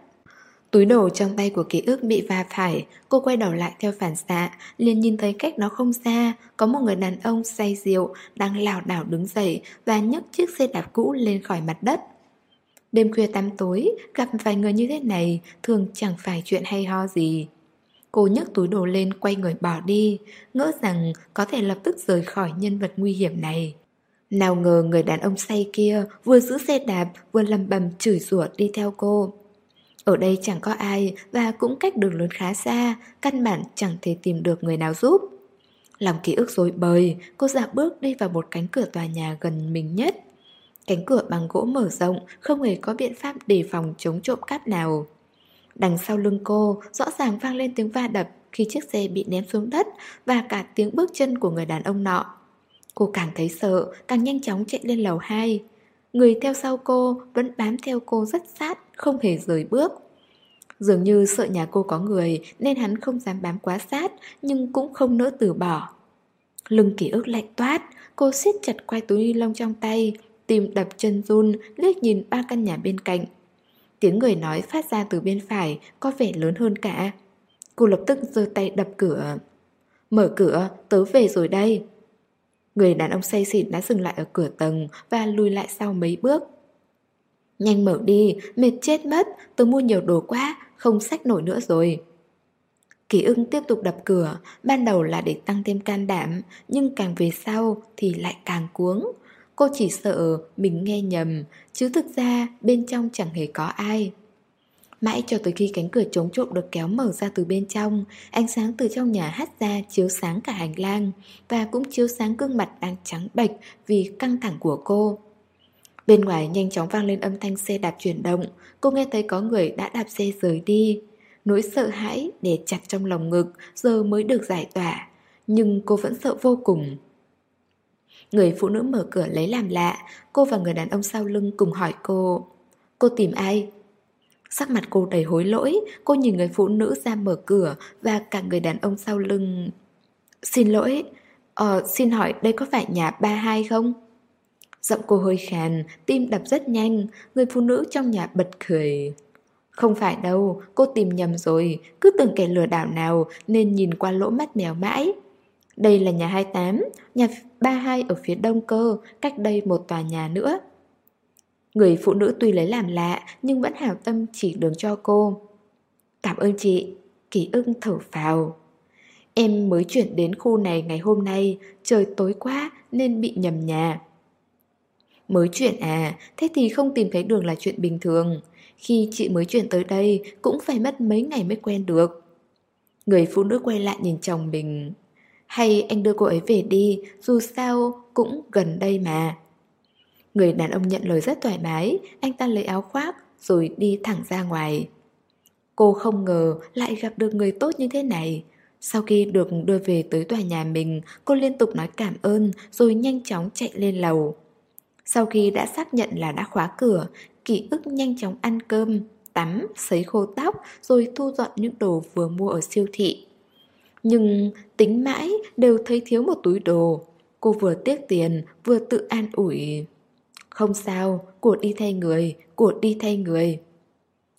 Túi đồ trong tay của ký ức bị va phải, cô quay đầu lại theo phản xạ, liền nhìn thấy cách đó không xa, có một người đàn ông say rượu đang lảo đảo đứng dậy và nhấc chiếc xe đạp cũ lên khỏi mặt đất. Đêm khuya tăm tối, gặp vài người như thế này thường chẳng phải chuyện hay ho gì. Cô nhấc túi đồ lên quay người bỏ đi, ngỡ rằng có thể lập tức rời khỏi nhân vật nguy hiểm này. Nào ngờ người đàn ông say kia vừa giữ xe đạp vừa lầm bầm chửi rủa đi theo cô. Ở đây chẳng có ai và cũng cách đường lớn khá xa, căn bản chẳng thể tìm được người nào giúp. Lòng ký ức rối bời, cô dạo bước đi vào một cánh cửa tòa nhà gần mình nhất. Cánh cửa bằng gỗ mở rộng, không hề có biện pháp đề phòng chống trộm cắp nào. Đằng sau lưng cô, rõ ràng vang lên tiếng va đập khi chiếc xe bị ném xuống đất và cả tiếng bước chân của người đàn ông nọ. Cô càng thấy sợ, càng nhanh chóng chạy lên lầu 2. Người theo sau cô vẫn bám theo cô rất sát, không hề rời bước. Dường như sợ nhà cô có người nên hắn không dám bám quá sát nhưng cũng không nỡ từ bỏ. Lưng ký ức lạnh toát, cô siết chặt quai túi ni lông trong tay, tim đập chân run, liếc nhìn ba căn nhà bên cạnh. Tiếng người nói phát ra từ bên phải có vẻ lớn hơn cả. Cô lập tức giơ tay đập cửa. Mở cửa, tớ về rồi đây. Người đàn ông say xỉn đã dừng lại ở cửa tầng và lùi lại sau mấy bước. Nhanh mở đi, mệt chết mất, tôi mua nhiều đồ quá, không sách nổi nữa rồi. Ký ưng tiếp tục đập cửa, ban đầu là để tăng thêm can đảm, nhưng càng về sau thì lại càng cuống. Cô chỉ sợ mình nghe nhầm, chứ thực ra bên trong chẳng hề có ai. Mãi cho tới khi cánh cửa chống trộm được kéo mở ra từ bên trong, ánh sáng từ trong nhà hắt ra chiếu sáng cả hành lang và cũng chiếu sáng gương mặt đang trắng bệch vì căng thẳng của cô. Bên ngoài nhanh chóng vang lên âm thanh xe đạp chuyển động, cô nghe thấy có người đã đạp xe rời đi. Nỗi sợ hãi để chặt trong lòng ngực giờ mới được giải tỏa, nhưng cô vẫn sợ vô cùng. Người phụ nữ mở cửa lấy làm lạ, cô và người đàn ông sau lưng cùng hỏi cô. Cô tìm ai? Sắc mặt cô đầy hối lỗi, cô nhìn người phụ nữ ra mở cửa và cả người đàn ông sau lưng. Xin lỗi, ờ, xin hỏi đây có phải nhà ba hai không? Giọng cô hơi khàn, tim đập rất nhanh, người phụ nữ trong nhà bật cười. Không phải đâu, cô tìm nhầm rồi, cứ tưởng kẻ lừa đảo nào nên nhìn qua lỗ mắt mèo mãi. Đây là nhà 28, nhà 32 ở phía đông cơ, cách đây một tòa nhà nữa. Người phụ nữ tuy lấy làm lạ nhưng vẫn hào tâm chỉ đường cho cô. Cảm ơn chị, ký ưng thở phào. Em mới chuyển đến khu này ngày hôm nay, trời tối quá nên bị nhầm nhà. Mới chuyển à, thế thì không tìm thấy đường là chuyện bình thường. Khi chị mới chuyển tới đây cũng phải mất mấy ngày mới quen được. Người phụ nữ quay lại nhìn chồng mình. Hay anh đưa cô ấy về đi, dù sao cũng gần đây mà. Người đàn ông nhận lời rất thoải mái, anh ta lấy áo khoác rồi đi thẳng ra ngoài. Cô không ngờ lại gặp được người tốt như thế này. Sau khi được đưa về tới tòa nhà mình, cô liên tục nói cảm ơn rồi nhanh chóng chạy lên lầu. Sau khi đã xác nhận là đã khóa cửa, ký ức nhanh chóng ăn cơm, tắm, sấy khô tóc rồi thu dọn những đồ vừa mua ở siêu thị. Nhưng tính mãi đều thấy thiếu một túi đồ. Cô vừa tiếc tiền, vừa tự an ủi. Không sao, cuộc đi thay người, cuộc đi thay người.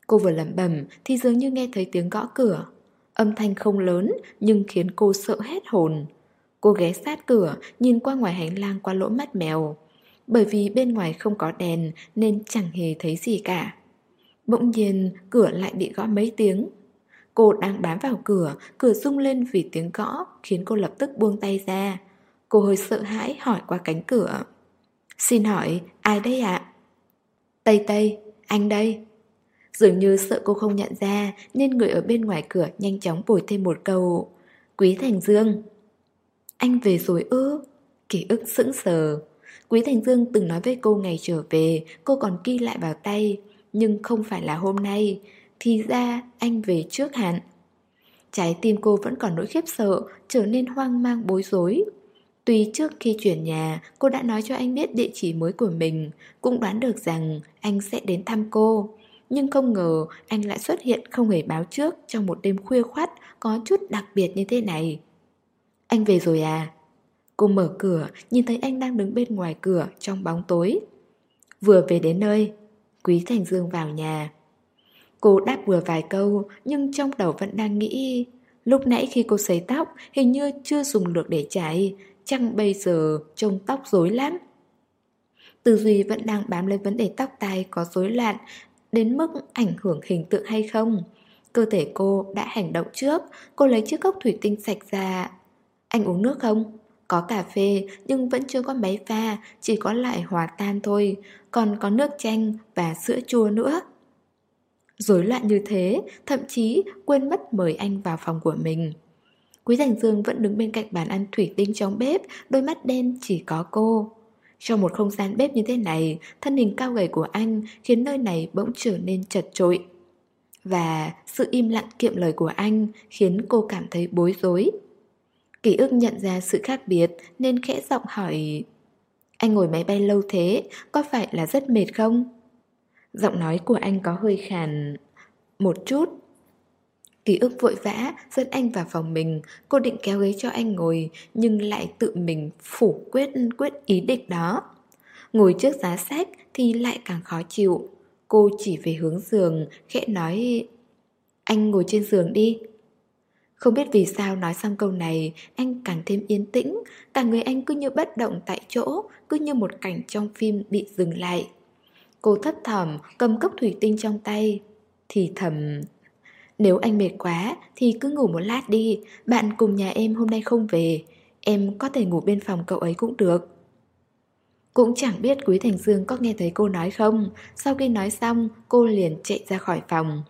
Cô vừa lẩm bẩm thì dường như nghe thấy tiếng gõ cửa. Âm thanh không lớn nhưng khiến cô sợ hết hồn. Cô ghé sát cửa, nhìn qua ngoài hành lang qua lỗ mắt mèo. Bởi vì bên ngoài không có đèn nên chẳng hề thấy gì cả. Bỗng nhiên cửa lại bị gõ mấy tiếng. Cô đang bám vào cửa, cửa rung lên vì tiếng gõ khiến cô lập tức buông tay ra. Cô hơi sợ hãi hỏi qua cánh cửa. Xin hỏi, ai đây ạ? Tây Tây, anh đây. Dường như sợ cô không nhận ra nên người ở bên ngoài cửa nhanh chóng bồi thêm một câu. Quý Thành Dương. Anh về rồi ư? Ký ức sững sờ. Quý Thành Dương từng nói với cô ngày trở về, cô còn ghi lại vào tay. Nhưng không phải là hôm nay. Thì ra anh về trước hạn. Trái tim cô vẫn còn nỗi khiếp sợ, trở nên hoang mang bối rối. Tuy trước khi chuyển nhà, cô đã nói cho anh biết địa chỉ mới của mình, cũng đoán được rằng anh sẽ đến thăm cô. Nhưng không ngờ anh lại xuất hiện không hề báo trước trong một đêm khuya khoát có chút đặc biệt như thế này. Anh về rồi à? Cô mở cửa, nhìn thấy anh đang đứng bên ngoài cửa trong bóng tối. Vừa về đến nơi, Quý Thành Dương vào nhà. Cô đáp vừa vài câu nhưng trong đầu vẫn đang nghĩ Lúc nãy khi cô sấy tóc hình như chưa dùng được để chải Chăng bây giờ trông tóc rối lắm Tư duy vẫn đang bám lấy vấn đề tóc tai có rối loạn Đến mức ảnh hưởng hình tượng hay không Cơ thể cô đã hành động trước Cô lấy chiếc cốc thủy tinh sạch ra Anh uống nước không? Có cà phê nhưng vẫn chưa có máy pha Chỉ có lại hòa tan thôi Còn có nước chanh và sữa chua nữa Rối loạn như thế Thậm chí quên mất mời anh vào phòng của mình Quý Thành Dương vẫn đứng bên cạnh bàn ăn thủy tinh trong bếp, đôi mắt đen chỉ có cô. Trong một không gian bếp như thế này, thân hình cao gầy của anh khiến nơi này bỗng trở nên chật trội. Và sự im lặng kiệm lời của anh khiến cô cảm thấy bối rối. Ký ức nhận ra sự khác biệt nên khẽ giọng hỏi Anh ngồi máy bay lâu thế, có phải là rất mệt không? Giọng nói của anh có hơi khàn Một chút. Ký ức vội vã dẫn anh vào phòng mình. Cô định kéo ghế cho anh ngồi Nhưng lại tự mình phủ quyết quyết ý định đó. Ngồi trước giá sách thì lại càng khó chịu. Cô chỉ về hướng giường Khẽ nói Anh ngồi trên giường đi. Không biết vì sao nói xong câu này, Anh càng thêm yên tĩnh. Cả người anh cứ như bất động tại chỗ, Cứ như một cảnh trong phim bị dừng lại. Cô thấp thỏm, cầm cốc thủy tinh trong tay. Thì thầm, Nếu anh mệt quá thì cứ ngủ một lát đi. Bạn cùng nhà em hôm nay không về. Em có thể ngủ bên phòng cậu ấy cũng được. Cũng chẳng biết Quý Thành Dương có nghe thấy cô nói không. Sau khi nói xong, cô liền chạy ra khỏi phòng.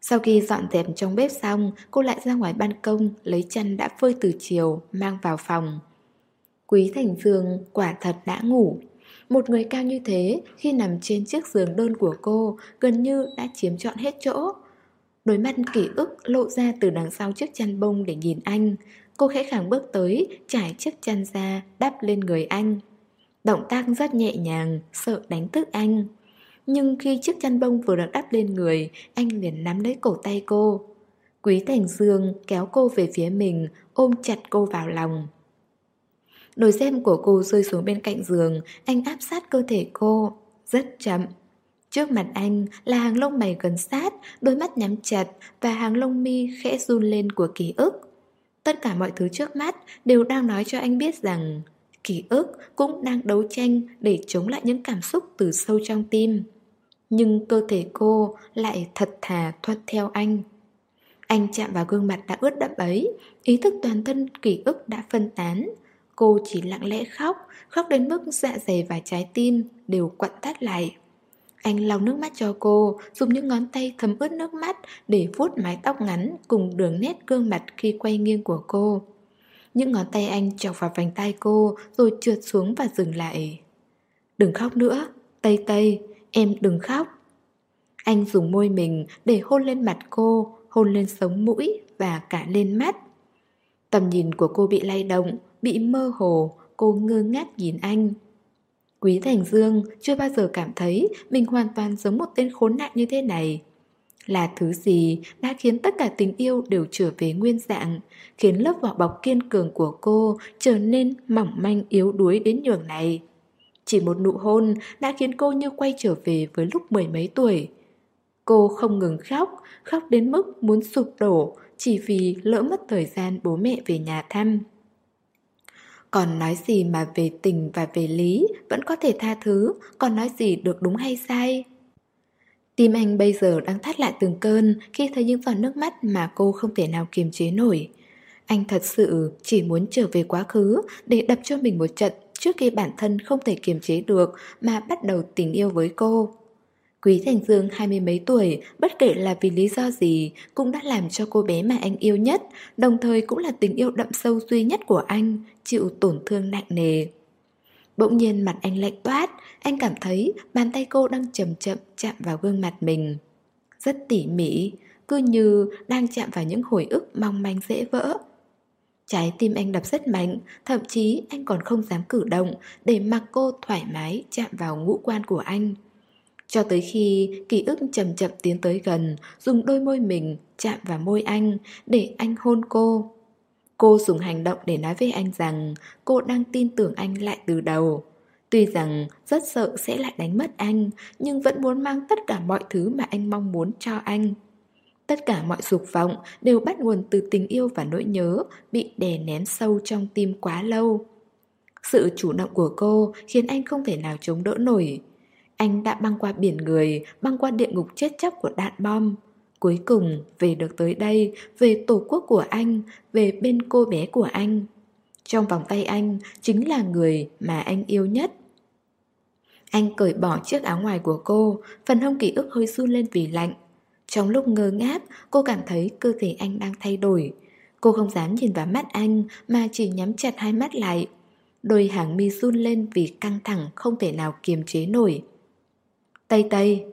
Sau khi dọn dẹp trong bếp xong Cô lại ra ngoài ban công Lấy chăn đã phơi từ chiều Mang vào phòng Quý Thành Dương quả thật đã ngủ một người cao như thế, khi nằm trên chiếc giường đơn của cô, gần như đã chiếm trọn hết chỗ. Đôi mắt kỷ ức lộ ra từ đằng sau chiếc chăn bông để nhìn anh. Cô khẽ khàng bước tới, trải chiếc chăn ra, đắp lên người anh. Động tác rất nhẹ nhàng, sợ đánh thức anh. Nhưng khi chiếc chăn bông vừa được đắp lên người, anh liền nắm lấy cổ tay cô. Quý Thành Dương kéo cô về phía mình, ôm chặt cô vào lòng. Đôi xem của cô rơi xuống bên cạnh giường, anh áp sát cơ thể cô, rất chậm. Trước mặt anh là hàng lông mày gần sát, đôi mắt nhắm chặt và hàng lông mi khẽ run lên của ký ức. Tất cả mọi thứ trước mắt đều đang nói cho anh biết rằng ký ức cũng đang đấu tranh để chống lại những cảm xúc từ sâu trong tim. Nhưng cơ thể cô lại thật thà thuận theo anh. Anh chạm vào gương mặt đã ướt đẫm ấy, ý thức toàn thân ký ức đã phân tán, Cô chỉ lặng lẽ khóc, khóc đến mức dạ dày và trái tim đều quặn tắt lại. Anh lau nước mắt cho cô, dùng những ngón tay thấm ướt nước mắt để vuốt mái tóc ngắn cùng đường nét gương mặt khi quay nghiêng của cô. Những ngón tay anh chọc vào vành tay cô rồi trượt xuống và dừng lại. Đừng khóc nữa, Tây Tây, em đừng khóc. Anh dùng môi mình để hôn lên mặt cô, hôn lên sống mũi và cả lên mắt. Tầm nhìn của cô bị lay động, bị mơ hồ, cô ngơ ngác nhìn anh. Quý Thành Dương chưa bao giờ cảm thấy mình hoàn toàn giống một tên khốn nạn như thế này. Là thứ gì đã khiến tất cả tình yêu đều trở về nguyên dạng, khiến lớp vỏ bọc kiên cường của cô trở nên mỏng manh yếu đuối đến nhường này. Chỉ một nụ hôn đã khiến cô như quay trở về với lúc mười mấy tuổi. Cô không ngừng khóc, khóc đến mức muốn sụp đổ chỉ vì lỡ mất thời gian bố mẹ về nhà thăm. Còn nói gì mà về tình và về lý Vẫn có thể tha thứ Còn nói gì được đúng hay sai Tim anh bây giờ đang thắt lại từng cơn Khi thấy những giọt nước mắt mà cô không thể nào kiềm chế nổi Anh thật sự chỉ muốn trở về quá khứ Để đập cho mình một trận Trước khi bản thân không thể kiềm chế được Mà bắt đầu tình yêu với cô Quý Thành Dương hai mươi mấy tuổi, bất kể là vì lý do gì, cũng đã làm cho cô bé mà anh yêu nhất, đồng thời cũng là tình yêu đậm sâu duy nhất của anh, chịu tổn thương nặng nề. Bỗng nhiên mặt anh lạnh toát, anh cảm thấy bàn tay cô đang chậm chậm chạm vào gương mặt mình. Rất tỉ mỉ, cứ như đang chạm vào những hồi ức mong manh dễ vỡ. Trái tim anh đập rất mạnh, thậm chí anh còn không dám cử động để mặc cô thoải mái chạm vào ngũ quan của anh. Cho tới khi ký ức chậm chậm tiến tới gần, dùng đôi môi mình chạm vào môi anh để anh hôn cô. Cô dùng hành động để nói với anh rằng cô đang tin tưởng anh lại từ đầu. Tuy rằng rất sợ sẽ lại đánh mất anh, nhưng vẫn muốn mang tất cả mọi thứ mà anh mong muốn cho anh. Tất cả mọi dục vọng đều bắt nguồn từ tình yêu và nỗi nhớ bị đè nén sâu trong tim quá lâu. Sự chủ động của cô khiến anh không thể nào chống đỡ nổi. Anh đã băng qua biển người, băng qua địa ngục chết chóc của đạn bom. Cuối cùng về được tới đây, về tổ quốc của anh, về bên cô bé của anh. Trong vòng tay anh chính là người mà anh yêu nhất. Anh cởi bỏ chiếc áo ngoài của cô, phần hông ký ức hơi run lên vì lạnh. Trong lúc ngơ ngác, cô cảm thấy cơ thể anh đang thay đổi. Cô không dám nhìn vào mắt anh mà chỉ nhắm chặt hai mắt lại. Đôi hàng mi run lên vì căng thẳng không thể nào kiềm chế nổi. Tây Tây,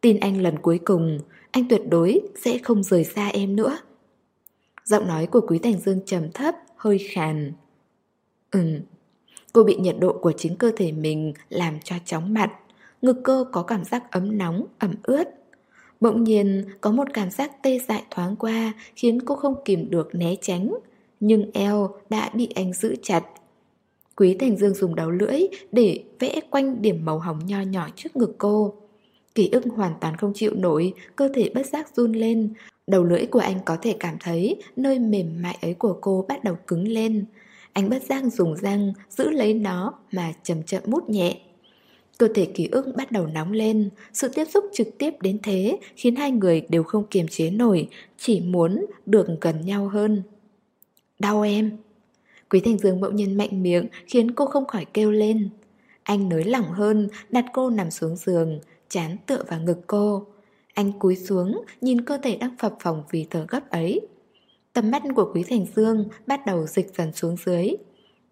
tin anh lần cuối cùng, anh tuyệt đối sẽ không rời xa em nữa. Giọng nói của Quý Thành Dương trầm thấp, hơi khàn. Ừm, cô bị nhiệt độ của chính cơ thể mình làm cho chóng mặt. Ngực cơ có cảm giác ấm nóng, ẩm ướt. Bỗng nhiên có một cảm giác tê dại thoáng qua khiến cô không kìm được né tránh. Nhưng eo đã bị anh giữ chặt. Quý Thành Dương dùng đầu lưỡi để vẽ quanh điểm màu hồng nho nhỏ trước ngực cô. Ký ức hoàn toàn không chịu nổi, cơ thể bất giác run lên. Đầu lưỡi của anh có thể cảm thấy nơi mềm mại ấy của cô bắt đầu cứng lên. Anh bất giác dùng răng giữ lấy nó mà chậm chậm mút nhẹ. Cơ thể ký ức bắt đầu nóng lên, sự tiếp xúc trực tiếp đến thế khiến hai người đều không kiềm chế nổi, chỉ muốn được gần nhau hơn. Đau em. Quý Thành Dương bỗng nhiên mạnh miệng khiến cô không khỏi kêu lên. Anh nới lỏng hơn, đặt cô nằm xuống giường, chán tựa vào ngực cô. Anh cúi xuống, nhìn cơ thể đang phập phồng vì thở gấp ấy. Tầm mắt của Quý Thành Dương bắt đầu dịch dần xuống dưới.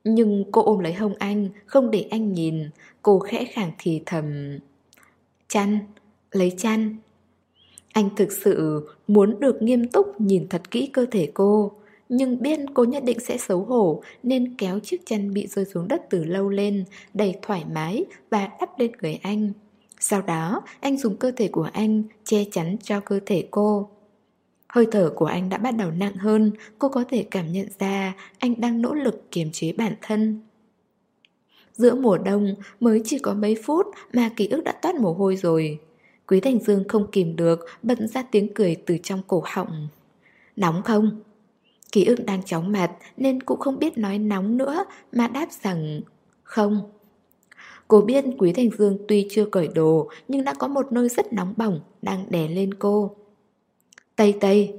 Nhưng cô ôm lấy hông anh, không để anh nhìn, cô khẽ khàng thì thầm. Chăn, lấy chăn. Anh thực sự muốn được nghiêm túc nhìn thật kỹ cơ thể cô, nhưng biết cô nhất định sẽ xấu hổ nên kéo chiếc chăn bị rơi xuống đất từ lâu lên, đầy thoải mái và đắp lên người anh. Sau đó, anh dùng cơ thể của anh che chắn cho cơ thể cô. Hơi thở của anh đã bắt đầu nặng hơn, cô có thể cảm nhận ra anh đang nỗ lực kiềm chế bản thân. Giữa mùa đông mới chỉ có mấy phút mà ký ức đã toát mồ hôi rồi. Quý Thành Dương không kìm được, bật ra tiếng cười từ trong cổ họng. Nóng không? Ký ức đang chóng mặt nên cũng không biết nói nóng nữa mà đáp rằng không. Cô biết Quý Thành Dương tuy chưa cởi đồ nhưng đã có một nơi rất nóng bỏng đang đè lên cô. Tây Tây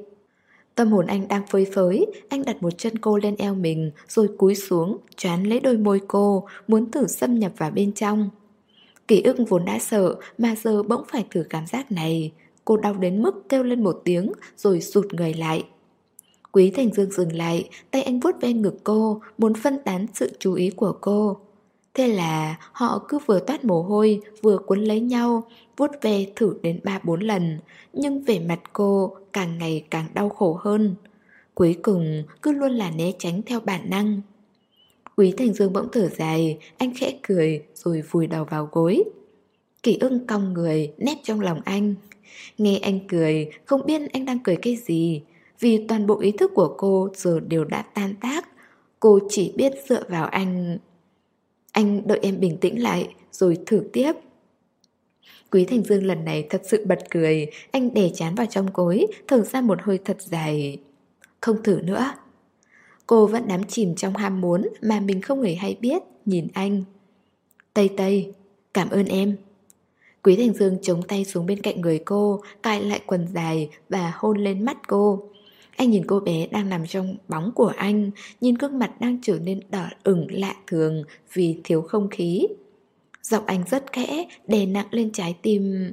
Tâm hồn anh đang phơi phới, anh đặt một chân cô lên eo mình rồi cúi xuống, choán lấy đôi môi cô, muốn thử xâm nhập vào bên trong. Ký ức vốn đã sợ mà giờ bỗng phải thử cảm giác này. Cô đau đến mức kêu lên một tiếng rồi sụt người lại. Quý Thành Dương dừng lại, tay anh vuốt ve ngực cô, muốn phân tán sự chú ý của cô. Thế là họ cứ vừa toát mồ hôi, vừa cuốn lấy nhau, vuốt ve thử đến 3-4 lần, nhưng vẻ mặt cô càng ngày càng đau khổ hơn. Cuối cùng cứ luôn là né tránh theo bản năng. Quý Thành Dương bỗng thở dài, anh khẽ cười rồi vùi đầu vào gối. Kỳ ưng cong người, nép trong lòng anh. Nghe anh cười, không biết anh đang cười cái gì, vì toàn bộ ý thức của cô giờ đều đã tan tác. Cô chỉ biết dựa vào anh anh đợi em bình tĩnh lại rồi thử tiếp. Quý Thành Dương lần này thật sự bật cười, anh đè chán vào trong cối, thở ra một hơi thật dài. Không thử nữa. Cô vẫn đắm chìm trong ham muốn mà mình không hề hay biết, nhìn anh. Tây Tây, cảm ơn em. Quý Thành Dương chống tay xuống bên cạnh người cô, cài lại quần dài và hôn lên mắt cô. Anh nhìn cô bé đang nằm trong bóng của anh, nhìn gương mặt đang trở nên đỏ ửng lạ thường vì thiếu không khí. Giọng anh rất khẽ, đè nặng lên trái tim.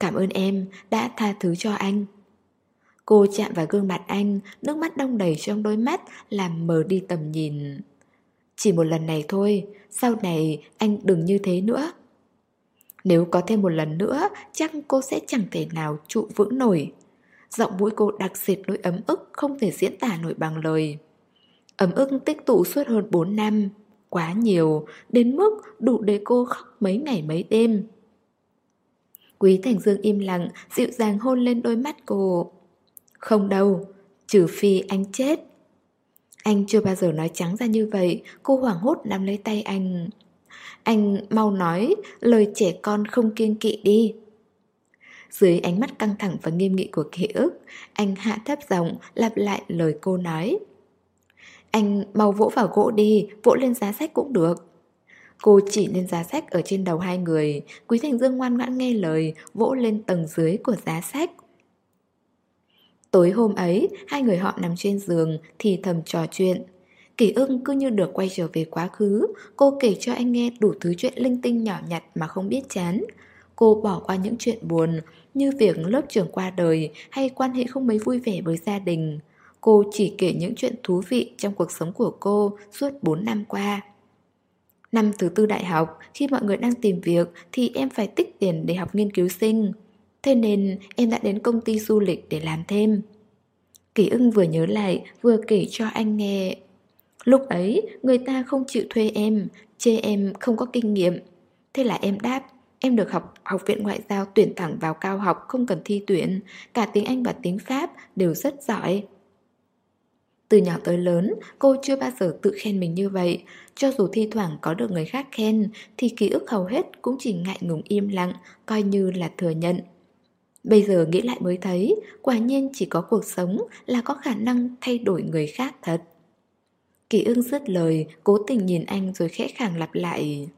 Cảm ơn em đã tha thứ cho anh. Cô chạm vào gương mặt anh, nước mắt đông đầy trong đôi mắt làm mờ đi tầm nhìn. Chỉ một lần này thôi, sau này anh đừng như thế nữa. Nếu có thêm một lần nữa, chắc cô sẽ chẳng thể nào trụ vững nổi. Giọng mũi cô đặc sệt nỗi ấm ức không thể diễn tả nổi bằng lời. Ấm ức tích tụ suốt hơn 4 năm, quá nhiều, đến mức đủ để cô khóc mấy ngày mấy đêm. Quý Thành Dương im lặng, dịu dàng hôn lên đôi mắt cô. Không đâu, trừ phi anh chết. Anh chưa bao giờ nói trắng ra như vậy, cô hoảng hốt nắm lấy tay anh. Anh mau nói, lời trẻ con không kiên kỵ đi. Dưới ánh mắt căng thẳng và nghiêm nghị của ký ức, anh hạ thấp giọng lặp lại lời cô nói. Anh mau vỗ vào gỗ đi, vỗ lên giá sách cũng được. Cô chỉ lên giá sách ở trên đầu hai người, Quý Thành Dương ngoan ngoãn nghe lời, vỗ lên tầng dưới của giá sách. Tối hôm ấy, hai người họ nằm trên giường thì thầm trò chuyện. Kỷ ưng cứ như được quay trở về quá khứ, cô kể cho anh nghe đủ thứ chuyện linh tinh nhỏ nhặt mà không biết chán. Cô bỏ qua những chuyện buồn như việc lớp trưởng qua đời hay quan hệ không mấy vui vẻ với gia đình. Cô chỉ kể những chuyện thú vị trong cuộc sống của cô suốt 4 năm qua. Năm thứ tư đại học, khi mọi người đang tìm việc thì em phải tích tiền để học nghiên cứu sinh. Thế nên em đã đến công ty du lịch để làm thêm. Kỳ ưng vừa nhớ lại, vừa kể cho anh nghe. Lúc ấy, người ta không chịu thuê em, chê em không có kinh nghiệm. Thế là em đáp, em được học học viện ngoại giao tuyển thẳng vào cao học không cần thi tuyển, cả tiếng Anh và tiếng Pháp đều rất giỏi. Từ nhỏ tới lớn, cô chưa bao giờ tự khen mình như vậy. Cho dù thi thoảng có được người khác khen, thì ký ức hầu hết cũng chỉ ngại ngùng im lặng, coi như là thừa nhận. Bây giờ nghĩ lại mới thấy, quả nhiên chỉ có cuộc sống là có khả năng thay đổi người khác thật. Kỳ ưng dứt lời, cố tình nhìn anh rồi khẽ khàng lặp lại.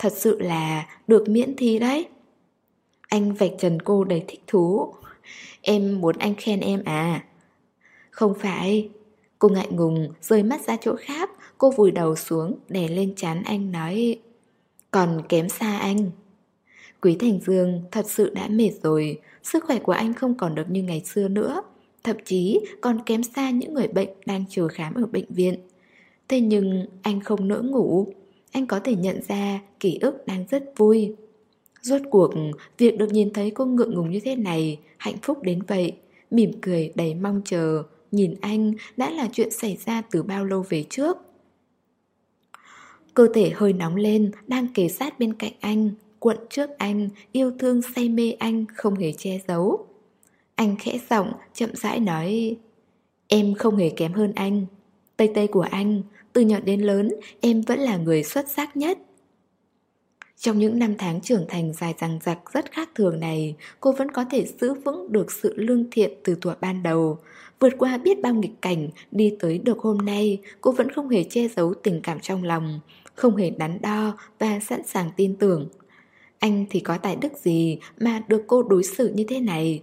Thật sự là được miễn thi đấy. Anh vạch trần cô đầy thích thú. Em muốn anh khen em à? Không phải, Cô ngại ngùng, rơi mắt ra chỗ khác, cô vùi đầu xuống, đè lên chán anh nói Còn kém xa anh. Quý Thành Dương thật sự đã mệt rồi, sức khỏe của anh không còn được như ngày xưa nữa. Thậm chí còn kém xa những người bệnh đang chờ khám ở bệnh viện. Thế nhưng anh không nỡ ngủ. Anh có thể nhận ra ký ức đang rất vui. Rốt cuộc, việc được nhìn thấy cô ngượng ngùng như thế này Hạnh phúc đến vậy Mỉm cười đầy mong chờ Nhìn anh đã là chuyện xảy ra từ bao lâu về trước. Cơ thể hơi nóng lên Đang kề sát bên cạnh anh Cuộn trước anh Yêu thương say mê anh Không hề che giấu. Anh khẽ giọng chậm rãi nói Em không hề kém hơn anh. Tây tây của anh từ nhỏ đến lớn Em vẫn là người xuất sắc nhất trong những năm tháng trưởng thành dài dằng dặc rất khác thường này, cô vẫn có thể giữ vững được sự lương thiện từ tuổi ban đầu. Vượt qua biết bao nghịch cảnh, đi tới được hôm nay, cô vẫn không hề che giấu tình cảm trong lòng, không hề đắn đo và sẵn sàng tin tưởng. Anh thì có tài đức gì mà được cô đối xử như thế này?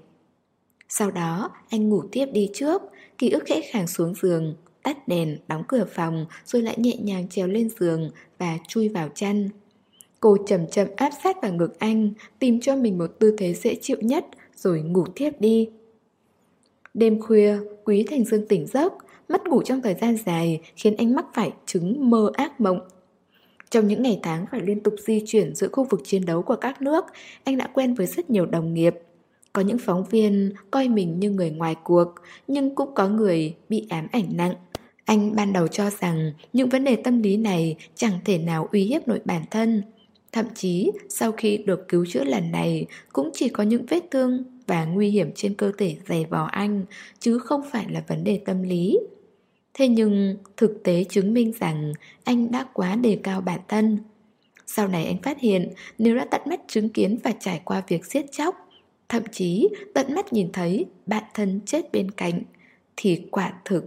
Sau đó, anh ngủ tiếp đi trước, ký ức khẽ khàng xuống giường, tắt đèn, đóng cửa phòng rồi lại nhẹ nhàng trèo lên giường và chui vào chăn. Cô chậm chậm áp sát vào ngực anh, tìm cho mình một tư thế dễ chịu nhất rồi ngủ thiếp đi. Đêm khuya, Quý Thành Dương tỉnh giấc, mất ngủ trong thời gian dài khiến anh mắc phải chứng mơ ác mộng. Trong những ngày tháng phải liên tục di chuyển giữa khu vực chiến đấu của các nước, anh đã quen với rất nhiều đồng nghiệp. Có những phóng viên coi mình như người ngoài cuộc, nhưng cũng có người bị ám ảnh nặng. Anh ban đầu cho rằng những vấn đề tâm lý này chẳng thể nào uy hiếp nổi bản thân. Thậm chí sau khi được cứu chữa lần này cũng chỉ có những vết thương và nguy hiểm trên cơ thể dày vò anh chứ không phải là vấn đề tâm lý. Thế nhưng thực tế chứng minh rằng anh đã quá đề cao bản thân. Sau này anh phát hiện nếu đã tận mắt chứng kiến và trải qua việc giết chóc, thậm chí tận mắt nhìn thấy bạn thân chết bên cạnh, thì quả thực...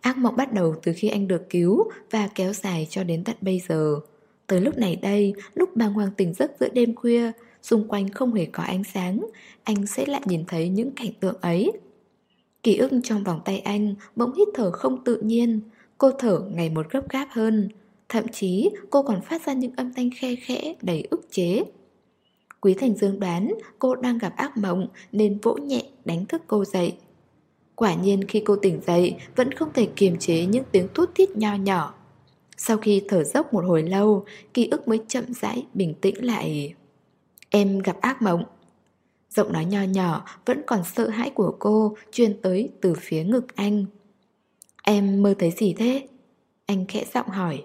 Ác mộng bắt đầu từ khi anh được cứu và kéo dài cho đến tận bây giờ. Tới lúc này đây, lúc bàng hoàng tỉnh giấc giữa đêm khuya, xung quanh không hề có ánh sáng, anh sẽ lại nhìn thấy những cảnh tượng ấy. Ký ức trong vòng tay anh bỗng hít thở không tự nhiên, cô thở ngày một gấp gáp hơn. Thậm chí cô còn phát ra những âm thanh khe khẽ đầy ức chế. Quý Thành Dương đoán cô đang gặp ác mộng nên vỗ nhẹ đánh thức cô dậy. Quả nhiên khi cô tỉnh dậy vẫn không thể kiềm chế những tiếng thút thít nho nhỏ. Sau khi thở dốc một hồi lâu, ký ức mới chậm rãi, bình tĩnh lại. Em gặp ác mộng. Giọng nói nho nhỏ vẫn còn sợ hãi của cô truyền tới từ phía ngực anh. Em mơ thấy gì thế? Anh khẽ giọng hỏi.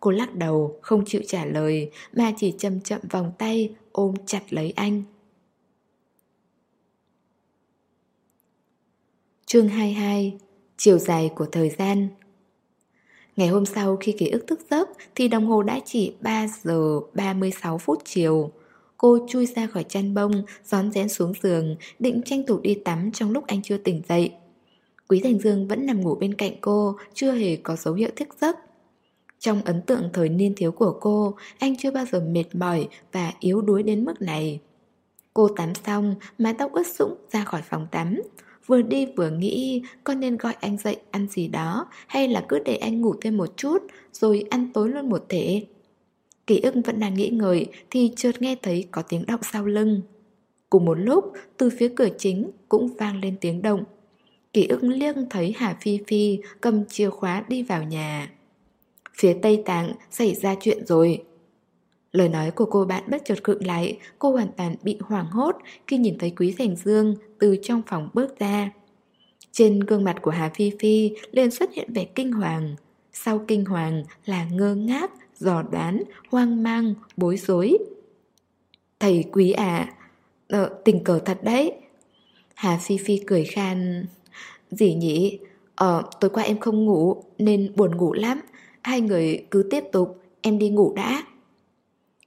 Cô lắc đầu, không chịu trả lời, mà chỉ chậm chậm vòng tay, ôm chặt lấy anh. Chương 22 Chiều dài của thời gian Ngày hôm sau khi ký ức thức giấc thì đồng hồ đã chỉ 3 giờ 36 phút chiều. Cô chui ra khỏi chăn bông, gión rén xuống giường, định tranh thủ đi tắm trong lúc anh chưa tỉnh dậy. Quý Thành Dương vẫn nằm ngủ bên cạnh cô, chưa hề có dấu hiệu thức giấc. Trong ấn tượng thời niên thiếu của cô, anh chưa bao giờ mệt mỏi và yếu đuối đến mức này. Cô tắm xong, mái tóc ướt sũng ra khỏi phòng tắm. Vừa đi vừa nghĩ có nên gọi anh dậy ăn gì đó hay là cứ để anh ngủ thêm một chút rồi ăn tối luôn một thể. Ký ức vẫn đang nghĩ ngợi thì chợt nghe thấy có tiếng động sau lưng. Cùng một lúc, từ phía cửa chính cũng vang lên tiếng động. Ký ức liêng thấy Hà Phi Phi cầm chìa khóa đi vào nhà. Phía Tây Tạng xảy ra chuyện rồi. Lời nói của cô bạn bất chợt cựng lại, cô hoàn toàn bị hoảng hốt khi nhìn thấy Quý Thành Dương từ trong phòng bước ra. Trên gương mặt của Hà Phi Phi liền xuất hiện vẻ kinh hoàng. Sau kinh hoàng là ngơ ngác, dò đoán, hoang mang, bối rối. Thầy Quý à, ờ, tình cờ thật đấy. Hà Phi Phi cười khan. Gì nhỉ? Ờ, tối qua em không ngủ nên buồn ngủ lắm. Hai người cứ tiếp tục, em đi ngủ đã.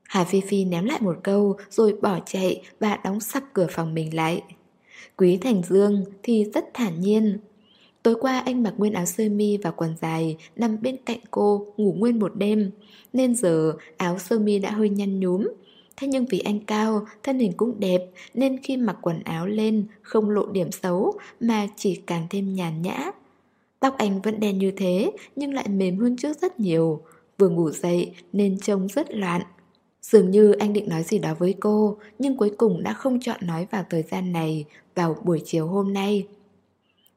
Hà Phi Phi ném lại một câu rồi bỏ chạy và đóng sập cửa phòng mình lại. Quý Thành Dương thì rất thản nhiên. Tối qua anh mặc nguyên áo sơ mi và quần dài nằm bên cạnh cô ngủ nguyên một đêm nên giờ áo sơ mi đã hơi nhăn nhúm. Thế nhưng vì anh cao, thân hình cũng đẹp nên khi mặc quần áo lên không lộ điểm xấu mà chỉ càng thêm nhàn nhã. Tóc anh vẫn đen như thế nhưng lại mềm hơn trước rất nhiều. Vừa ngủ dậy nên trông rất loạn. Dường như anh định nói gì đó với cô, nhưng cuối cùng đã không chọn nói vào thời gian này, vào buổi chiều hôm nay.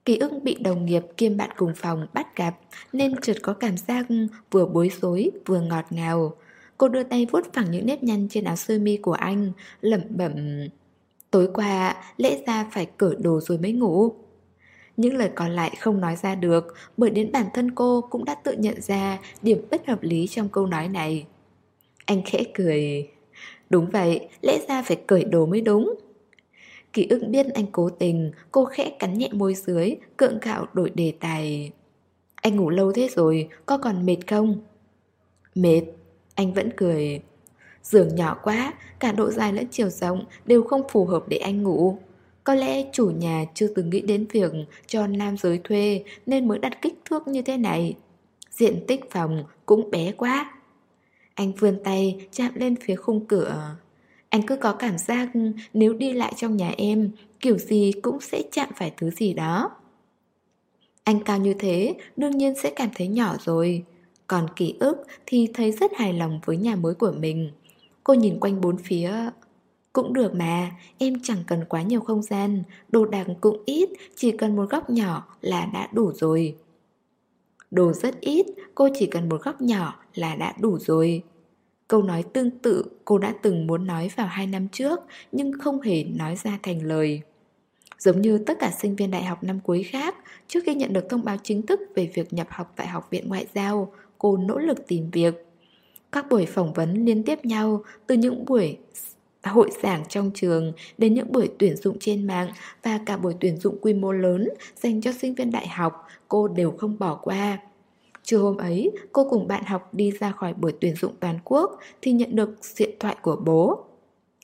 Ký ức bị đồng nghiệp kiêm bạn cùng phòng bắt gặp nên chợt có cảm giác vừa bối rối vừa ngọt ngào. Cô đưa tay vuốt phẳng những nếp nhăn trên áo sơ mi của anh, lẩm bẩm. Tối qua, lẽ ra phải cởi đồ rồi mới ngủ. Những lời còn lại không nói ra được bởi đến bản thân cô cũng đã tự nhận ra điểm bất hợp lý trong câu nói này. Anh khẽ cười. Đúng vậy, lẽ ra phải cởi đồ mới đúng. Ký ức biết anh cố tình Cô khẽ cắn nhẹ môi dưới Cưỡng gạo đổi đề tài. Anh ngủ lâu thế rồi Có còn mệt không? Mệt Anh vẫn cười. Giường nhỏ quá Cả độ dài lẫn chiều rộng Đều không phù hợp để anh ngủ. Có lẽ chủ nhà chưa từng nghĩ đến việc Cho nam giới thuê Nên mới đặt kích thước như thế này. Diện tích phòng cũng bé quá. Anh vươn tay chạm lên phía khung cửa. Anh cứ có cảm giác nếu đi lại trong nhà em, Kiểu gì cũng sẽ chạm phải thứ gì đó. Anh cao như thế, đương nhiên sẽ cảm thấy nhỏ rồi. Còn ký ức thì thấy rất hài lòng với nhà mới của mình. Cô nhìn quanh bốn phía cũng được mà, em chẳng cần quá nhiều không gian Đồ đạc cũng ít, chỉ cần một góc nhỏ là đã đủ rồi Đồ rất ít, cô chỉ cần một góc nhỏ là đã đủ rồi. Câu nói tương tự cô đã từng muốn nói vào hai năm trước nhưng không hề nói ra thành lời. Giống như tất cả sinh viên đại học năm cuối khác, trước khi nhận được thông báo chính thức về việc nhập học tại Học viện Ngoại giao, cô nỗ lực tìm việc. Các buổi phỏng vấn liên tiếp nhau từ những buổi hội giảng trong trường đến những buổi tuyển dụng trên mạng và cả buổi tuyển dụng quy mô lớn dành cho sinh viên đại học, cô đều không bỏ qua. Trưa hôm ấy, cô cùng bạn học đi ra khỏi buổi tuyển dụng toàn quốc thì nhận được điện thoại của bố.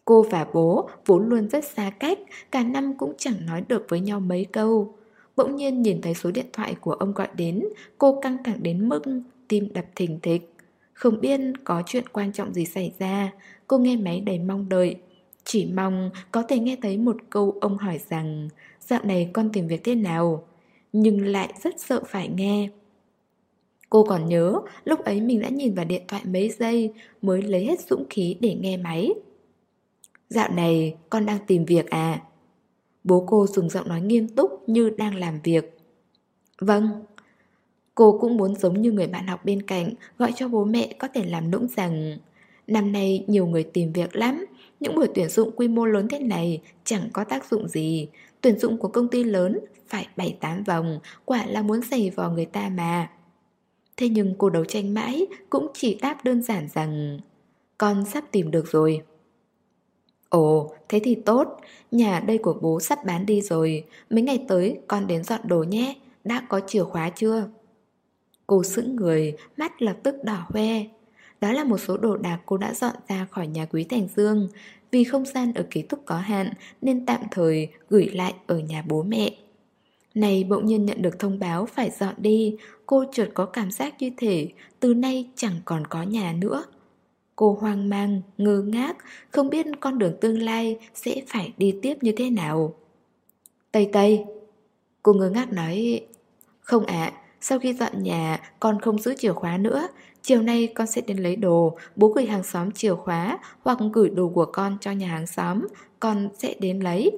Cô và bố vốn luôn rất xa cách, cả năm cũng chẳng nói được với nhau mấy câu. Bỗng nhiên nhìn thấy số điện thoại của ông gọi đến, cô căng thẳng đến mức tim đập thình thịch. Không biết có chuyện quan trọng gì xảy ra, cô nghe máy đầy mong đợi. Chỉ mong có thể nghe thấy một câu ông hỏi rằng, Dạo này con tìm việc thế nào? Nhưng lại rất sợ phải nghe Cô còn nhớ, lúc ấy mình đã nhìn vào điện thoại mấy giây, mới lấy hết dũng khí để nghe máy. Dạo này con đang tìm việc à? Bố cô dùng giọng nói nghiêm túc như đang làm việc. Vâng. Cô cũng muốn giống như người bạn học bên cạnh, gọi cho bố mẹ có thể làm nũng rằng Năm nay nhiều người tìm việc lắm, những buổi tuyển dụng quy mô lớn thế này chẳng có tác dụng gì. Tuyển dụng của công ty lớn phải 7-8 vòng, quả là muốn giày vò người ta mà. Thế nhưng cô đấu tranh mãi cũng chỉ đáp đơn giản rằng Con sắp tìm được rồi Ồ, thế thì tốt Nhà đây của bố sắp bán đi rồi Mấy ngày tới con đến dọn đồ nhé Đã có chìa khóa chưa? Cô sững người, mắt lập tức đỏ hoe đó là một số đồ đạc cô đã dọn ra khỏi nhà quý Thành Dương Vì không gian ở ký túc có hạn Nên tạm thời gửi lại ở nhà bố mẹ này bỗng nhiên nhận được thông báo phải dọn đi, cô chợt có cảm giác như thể từ nay chẳng còn có nhà nữa. Cô hoang mang, ngơ ngác, không biết con đường tương lai sẽ phải đi tiếp như thế nào. Tây Tây Cô ngơ ngác nói Không ạ, sau khi dọn nhà con không giữ chìa khóa nữa Chiều nay con sẽ đến lấy đồ Bố gửi hàng xóm chìa khóa Hoặc gửi đồ của con cho nhà hàng xóm Con sẽ đến lấy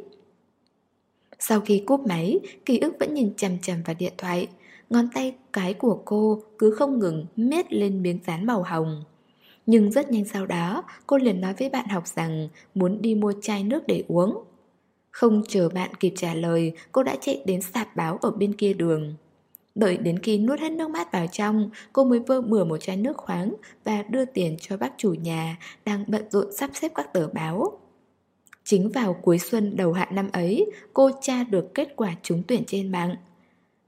sau khi cúp máy, ký ức vẫn nhìn chằm chằm vào điện thoại. ngón tay cái của cô cứ không ngừng miết lên miếng dán màu hồng. Nhưng rất nhanh sau đó, cô liền nói với bạn học rằng muốn đi mua chai nước để uống. Không chờ bạn kịp trả lời, cô đã chạy đến sạp báo ở bên kia đường. Đợi đến khi nuốt hết nước mắt vào trong, cô mới vơ mửa một chai nước khoáng và đưa tiền cho bác chủ nhà đang bận rộn sắp xếp các tờ báo. Chính vào cuối xuân đầu hạ năm ấy, cô tra được kết quả trúng tuyển trên mạng.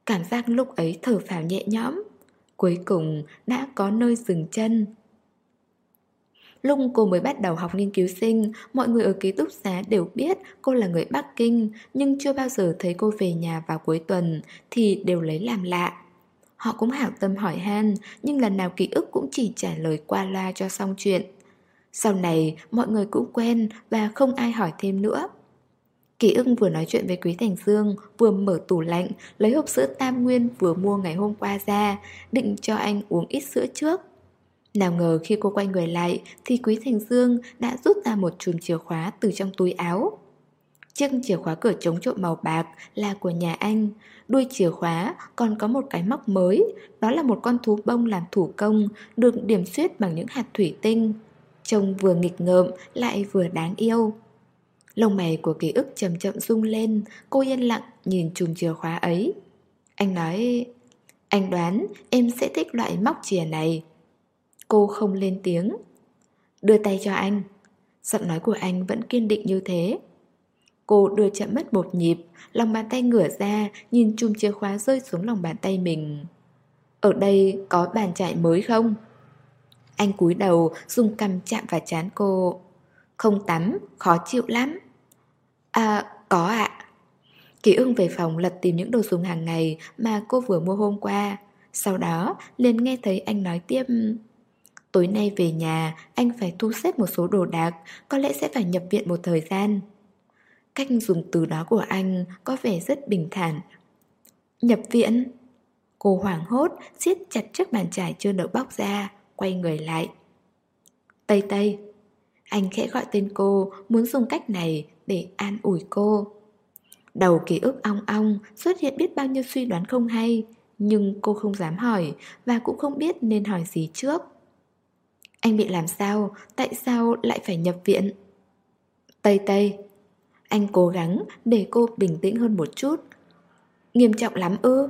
Cảm giác lúc ấy thở phào nhẹ nhõm. Cuối cùng đã có nơi dừng chân. Lúc cô mới bắt đầu học nghiên cứu sinh, mọi người ở ký túc xá đều biết cô là người Bắc Kinh, nhưng chưa bao giờ thấy cô về nhà vào cuối tuần thì đều lấy làm lạ. Họ cũng hảo tâm hỏi han, nhưng lần nào ký ức cũng chỉ trả lời qua loa cho xong chuyện. Sau này, mọi người cũng quen và không ai hỏi thêm nữa. Ký ưng vừa nói chuyện với Quý Thành Dương, vừa mở tủ lạnh, lấy hộp sữa tam nguyên vừa mua ngày hôm qua ra, định cho anh uống ít sữa trước. Nào ngờ khi cô quay người lại thì Quý Thành Dương đã rút ra một chùm chìa khóa từ trong túi áo. Chiếc chìa khóa cửa chống trộm màu bạc là của nhà anh. Đuôi chìa khóa còn có một cái móc mới, đó là một con thú bông làm thủ công, được điểm xuyết bằng những hạt thủy tinh. Trông vừa nghịch ngợm lại vừa đáng yêu. Lông mày của ký ức chậm chậm rung lên, cô yên lặng nhìn chùm chìa khóa ấy. Anh nói, anh đoán em sẽ thích loại móc chìa này. Cô không lên tiếng. Đưa tay cho anh. Giọng nói của anh vẫn kiên định như thế. Cô đưa chậm mất một nhịp Lòng bàn tay ngửa ra Nhìn chùm chìa khóa rơi xuống lòng bàn tay mình. Ở đây có bàn chạy mới không? Anh cúi đầu dùng cằm chạm vào chán cô. Không tắm, khó chịu lắm. À, có ạ. Ký ưng về phòng lật tìm những đồ dùng hàng ngày Mà cô vừa mua hôm qua. Sau đó liền nghe thấy anh nói tiếp. Tối nay về nhà, anh phải thu xếp một số đồ đạc, có lẽ sẽ phải nhập viện một thời gian. Cách dùng từ đó của anh có vẻ rất bình thản. Nhập viện? Cô hoảng hốt, siết chặt chiếc bàn chải chưa được bóc ra, quay người lại. Tây Tây. Anh khẽ gọi tên cô, muốn dùng cách này để an ủi cô. Đầu ký ức ong ong, xuất hiện biết bao nhiêu suy đoán không hay, nhưng cô không dám hỏi và cũng không biết nên hỏi gì trước. Anh bị làm sao? Tại sao lại phải nhập viện? Tây Tây, Anh cố gắng để cô bình tĩnh hơn một chút Nghiêm trọng lắm ư?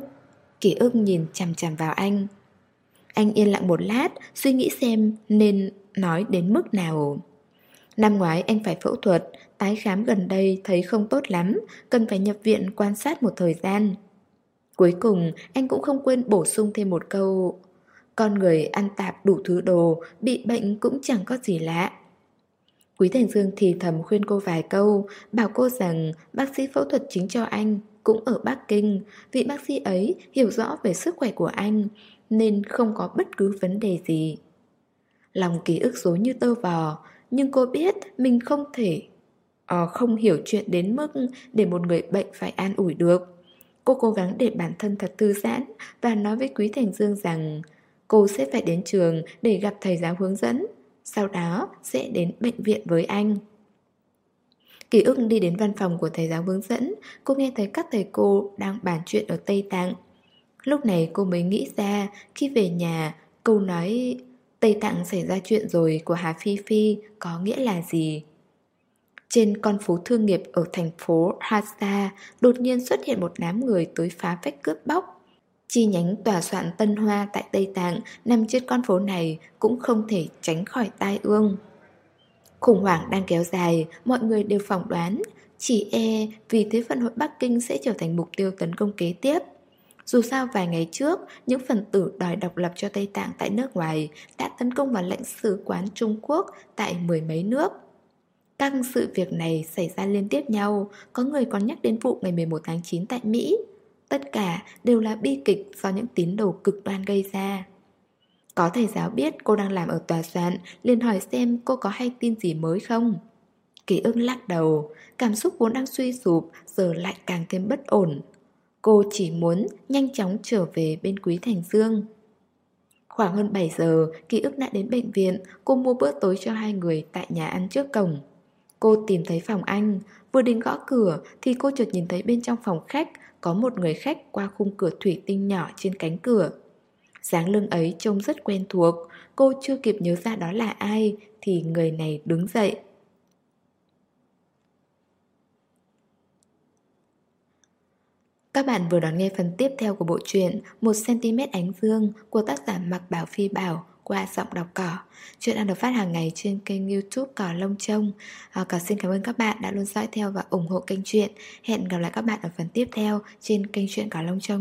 Kỷ ức nhìn chằm chằm vào anh Anh yên lặng một lát, Suy nghĩ xem nên nói đến mức nào Năm ngoái anh phải phẫu thuật, Tái khám gần đây thấy không tốt lắm, Cần phải nhập viện quan sát một thời gian Cuối cùng, anh cũng không quên bổ sung thêm một câu con người ăn tạp đủ thứ đồ, bị bệnh cũng chẳng có gì lạ. Quý Thành Dương thì thầm khuyên cô vài câu, bảo cô rằng bác sĩ phẫu thuật chính cho anh cũng ở Bắc Kinh, vị bác sĩ ấy hiểu rõ về sức khỏe của anh, nên không có bất cứ vấn đề gì. Lòng ký ức rối như tơ vò, nhưng cô biết mình không thể à, không hiểu chuyện đến mức để một người bệnh phải an ủi được. Cô cố gắng để bản thân thật thư giãn và nói với Quý Thành Dương rằng cô sẽ phải đến trường để gặp thầy giáo hướng dẫn, sau đó sẽ đến bệnh viện với anh. Ký ức đi đến văn phòng của thầy giáo hướng dẫn, cô nghe thấy các thầy cô đang bàn chuyện ở Tây Tạng. Lúc này cô mới nghĩ ra, khi về nhà, câu nói Tây Tạng xảy ra chuyện rồi của Hà Phi Phi có nghĩa là gì? Trên con phố thương nghiệp ở thành phố Hasa, đột nhiên xuất hiện một đám người tới phá vách cướp bóc. Chi nhánh tòa soạn Tân Hoa tại Tây Tạng nằm trên con phố này cũng không thể tránh khỏi tai ương. Khủng hoảng đang kéo dài, mọi người đều phỏng đoán, chỉ e vì Thế vận hội Bắc Kinh sẽ trở thành mục tiêu tấn công kế tiếp. Dù sao vài ngày trước, những phần tử đòi độc lập cho Tây Tạng tại nước ngoài đã tấn công vào lãnh sự quán Trung Quốc tại mười mấy nước. Các sự việc này xảy ra liên tiếp nhau, có người còn nhắc đến vụ ngày 11 tháng 9 tại Mỹ. Tất cả đều là bi kịch do những tín đồ cực đoan gây ra. Có thầy giáo biết cô đang làm ở tòa soạn, liền hỏi xem cô có hay tin gì mới không. Ký ức lắc đầu, cảm xúc vốn đang suy sụp, giờ lại càng thêm bất ổn. Cô chỉ muốn nhanh chóng trở về bên Quý Thành Dương. Khoảng hơn 7 giờ, ký ức đã đến bệnh viện, cô mua bữa tối cho hai người tại nhà ăn trước cổng. Cô tìm thấy phòng anh, Vừa định gõ cửa thì cô chợt nhìn thấy bên trong phòng khách có một người khách qua khung cửa thủy tinh nhỏ trên cánh cửa. dáng lưng ấy trông rất quen thuộc, cô chưa kịp nhớ ra đó là ai thì người này đứng dậy. Các bạn vừa đón nghe phần tiếp theo của bộ truyện 1cm ánh dương của tác giả Mạc Bảo Phi Bảo qua giọng đọc cỏ. Chuyện đang được phát hàng ngày trên kênh youtube Cỏ Lông Trông. À, cỏ xin cảm ơn các bạn đã luôn dõi theo và ủng hộ kênh truyện. Hẹn gặp lại các bạn ở phần tiếp theo trên kênh truyện Cỏ Lông Trông nhé.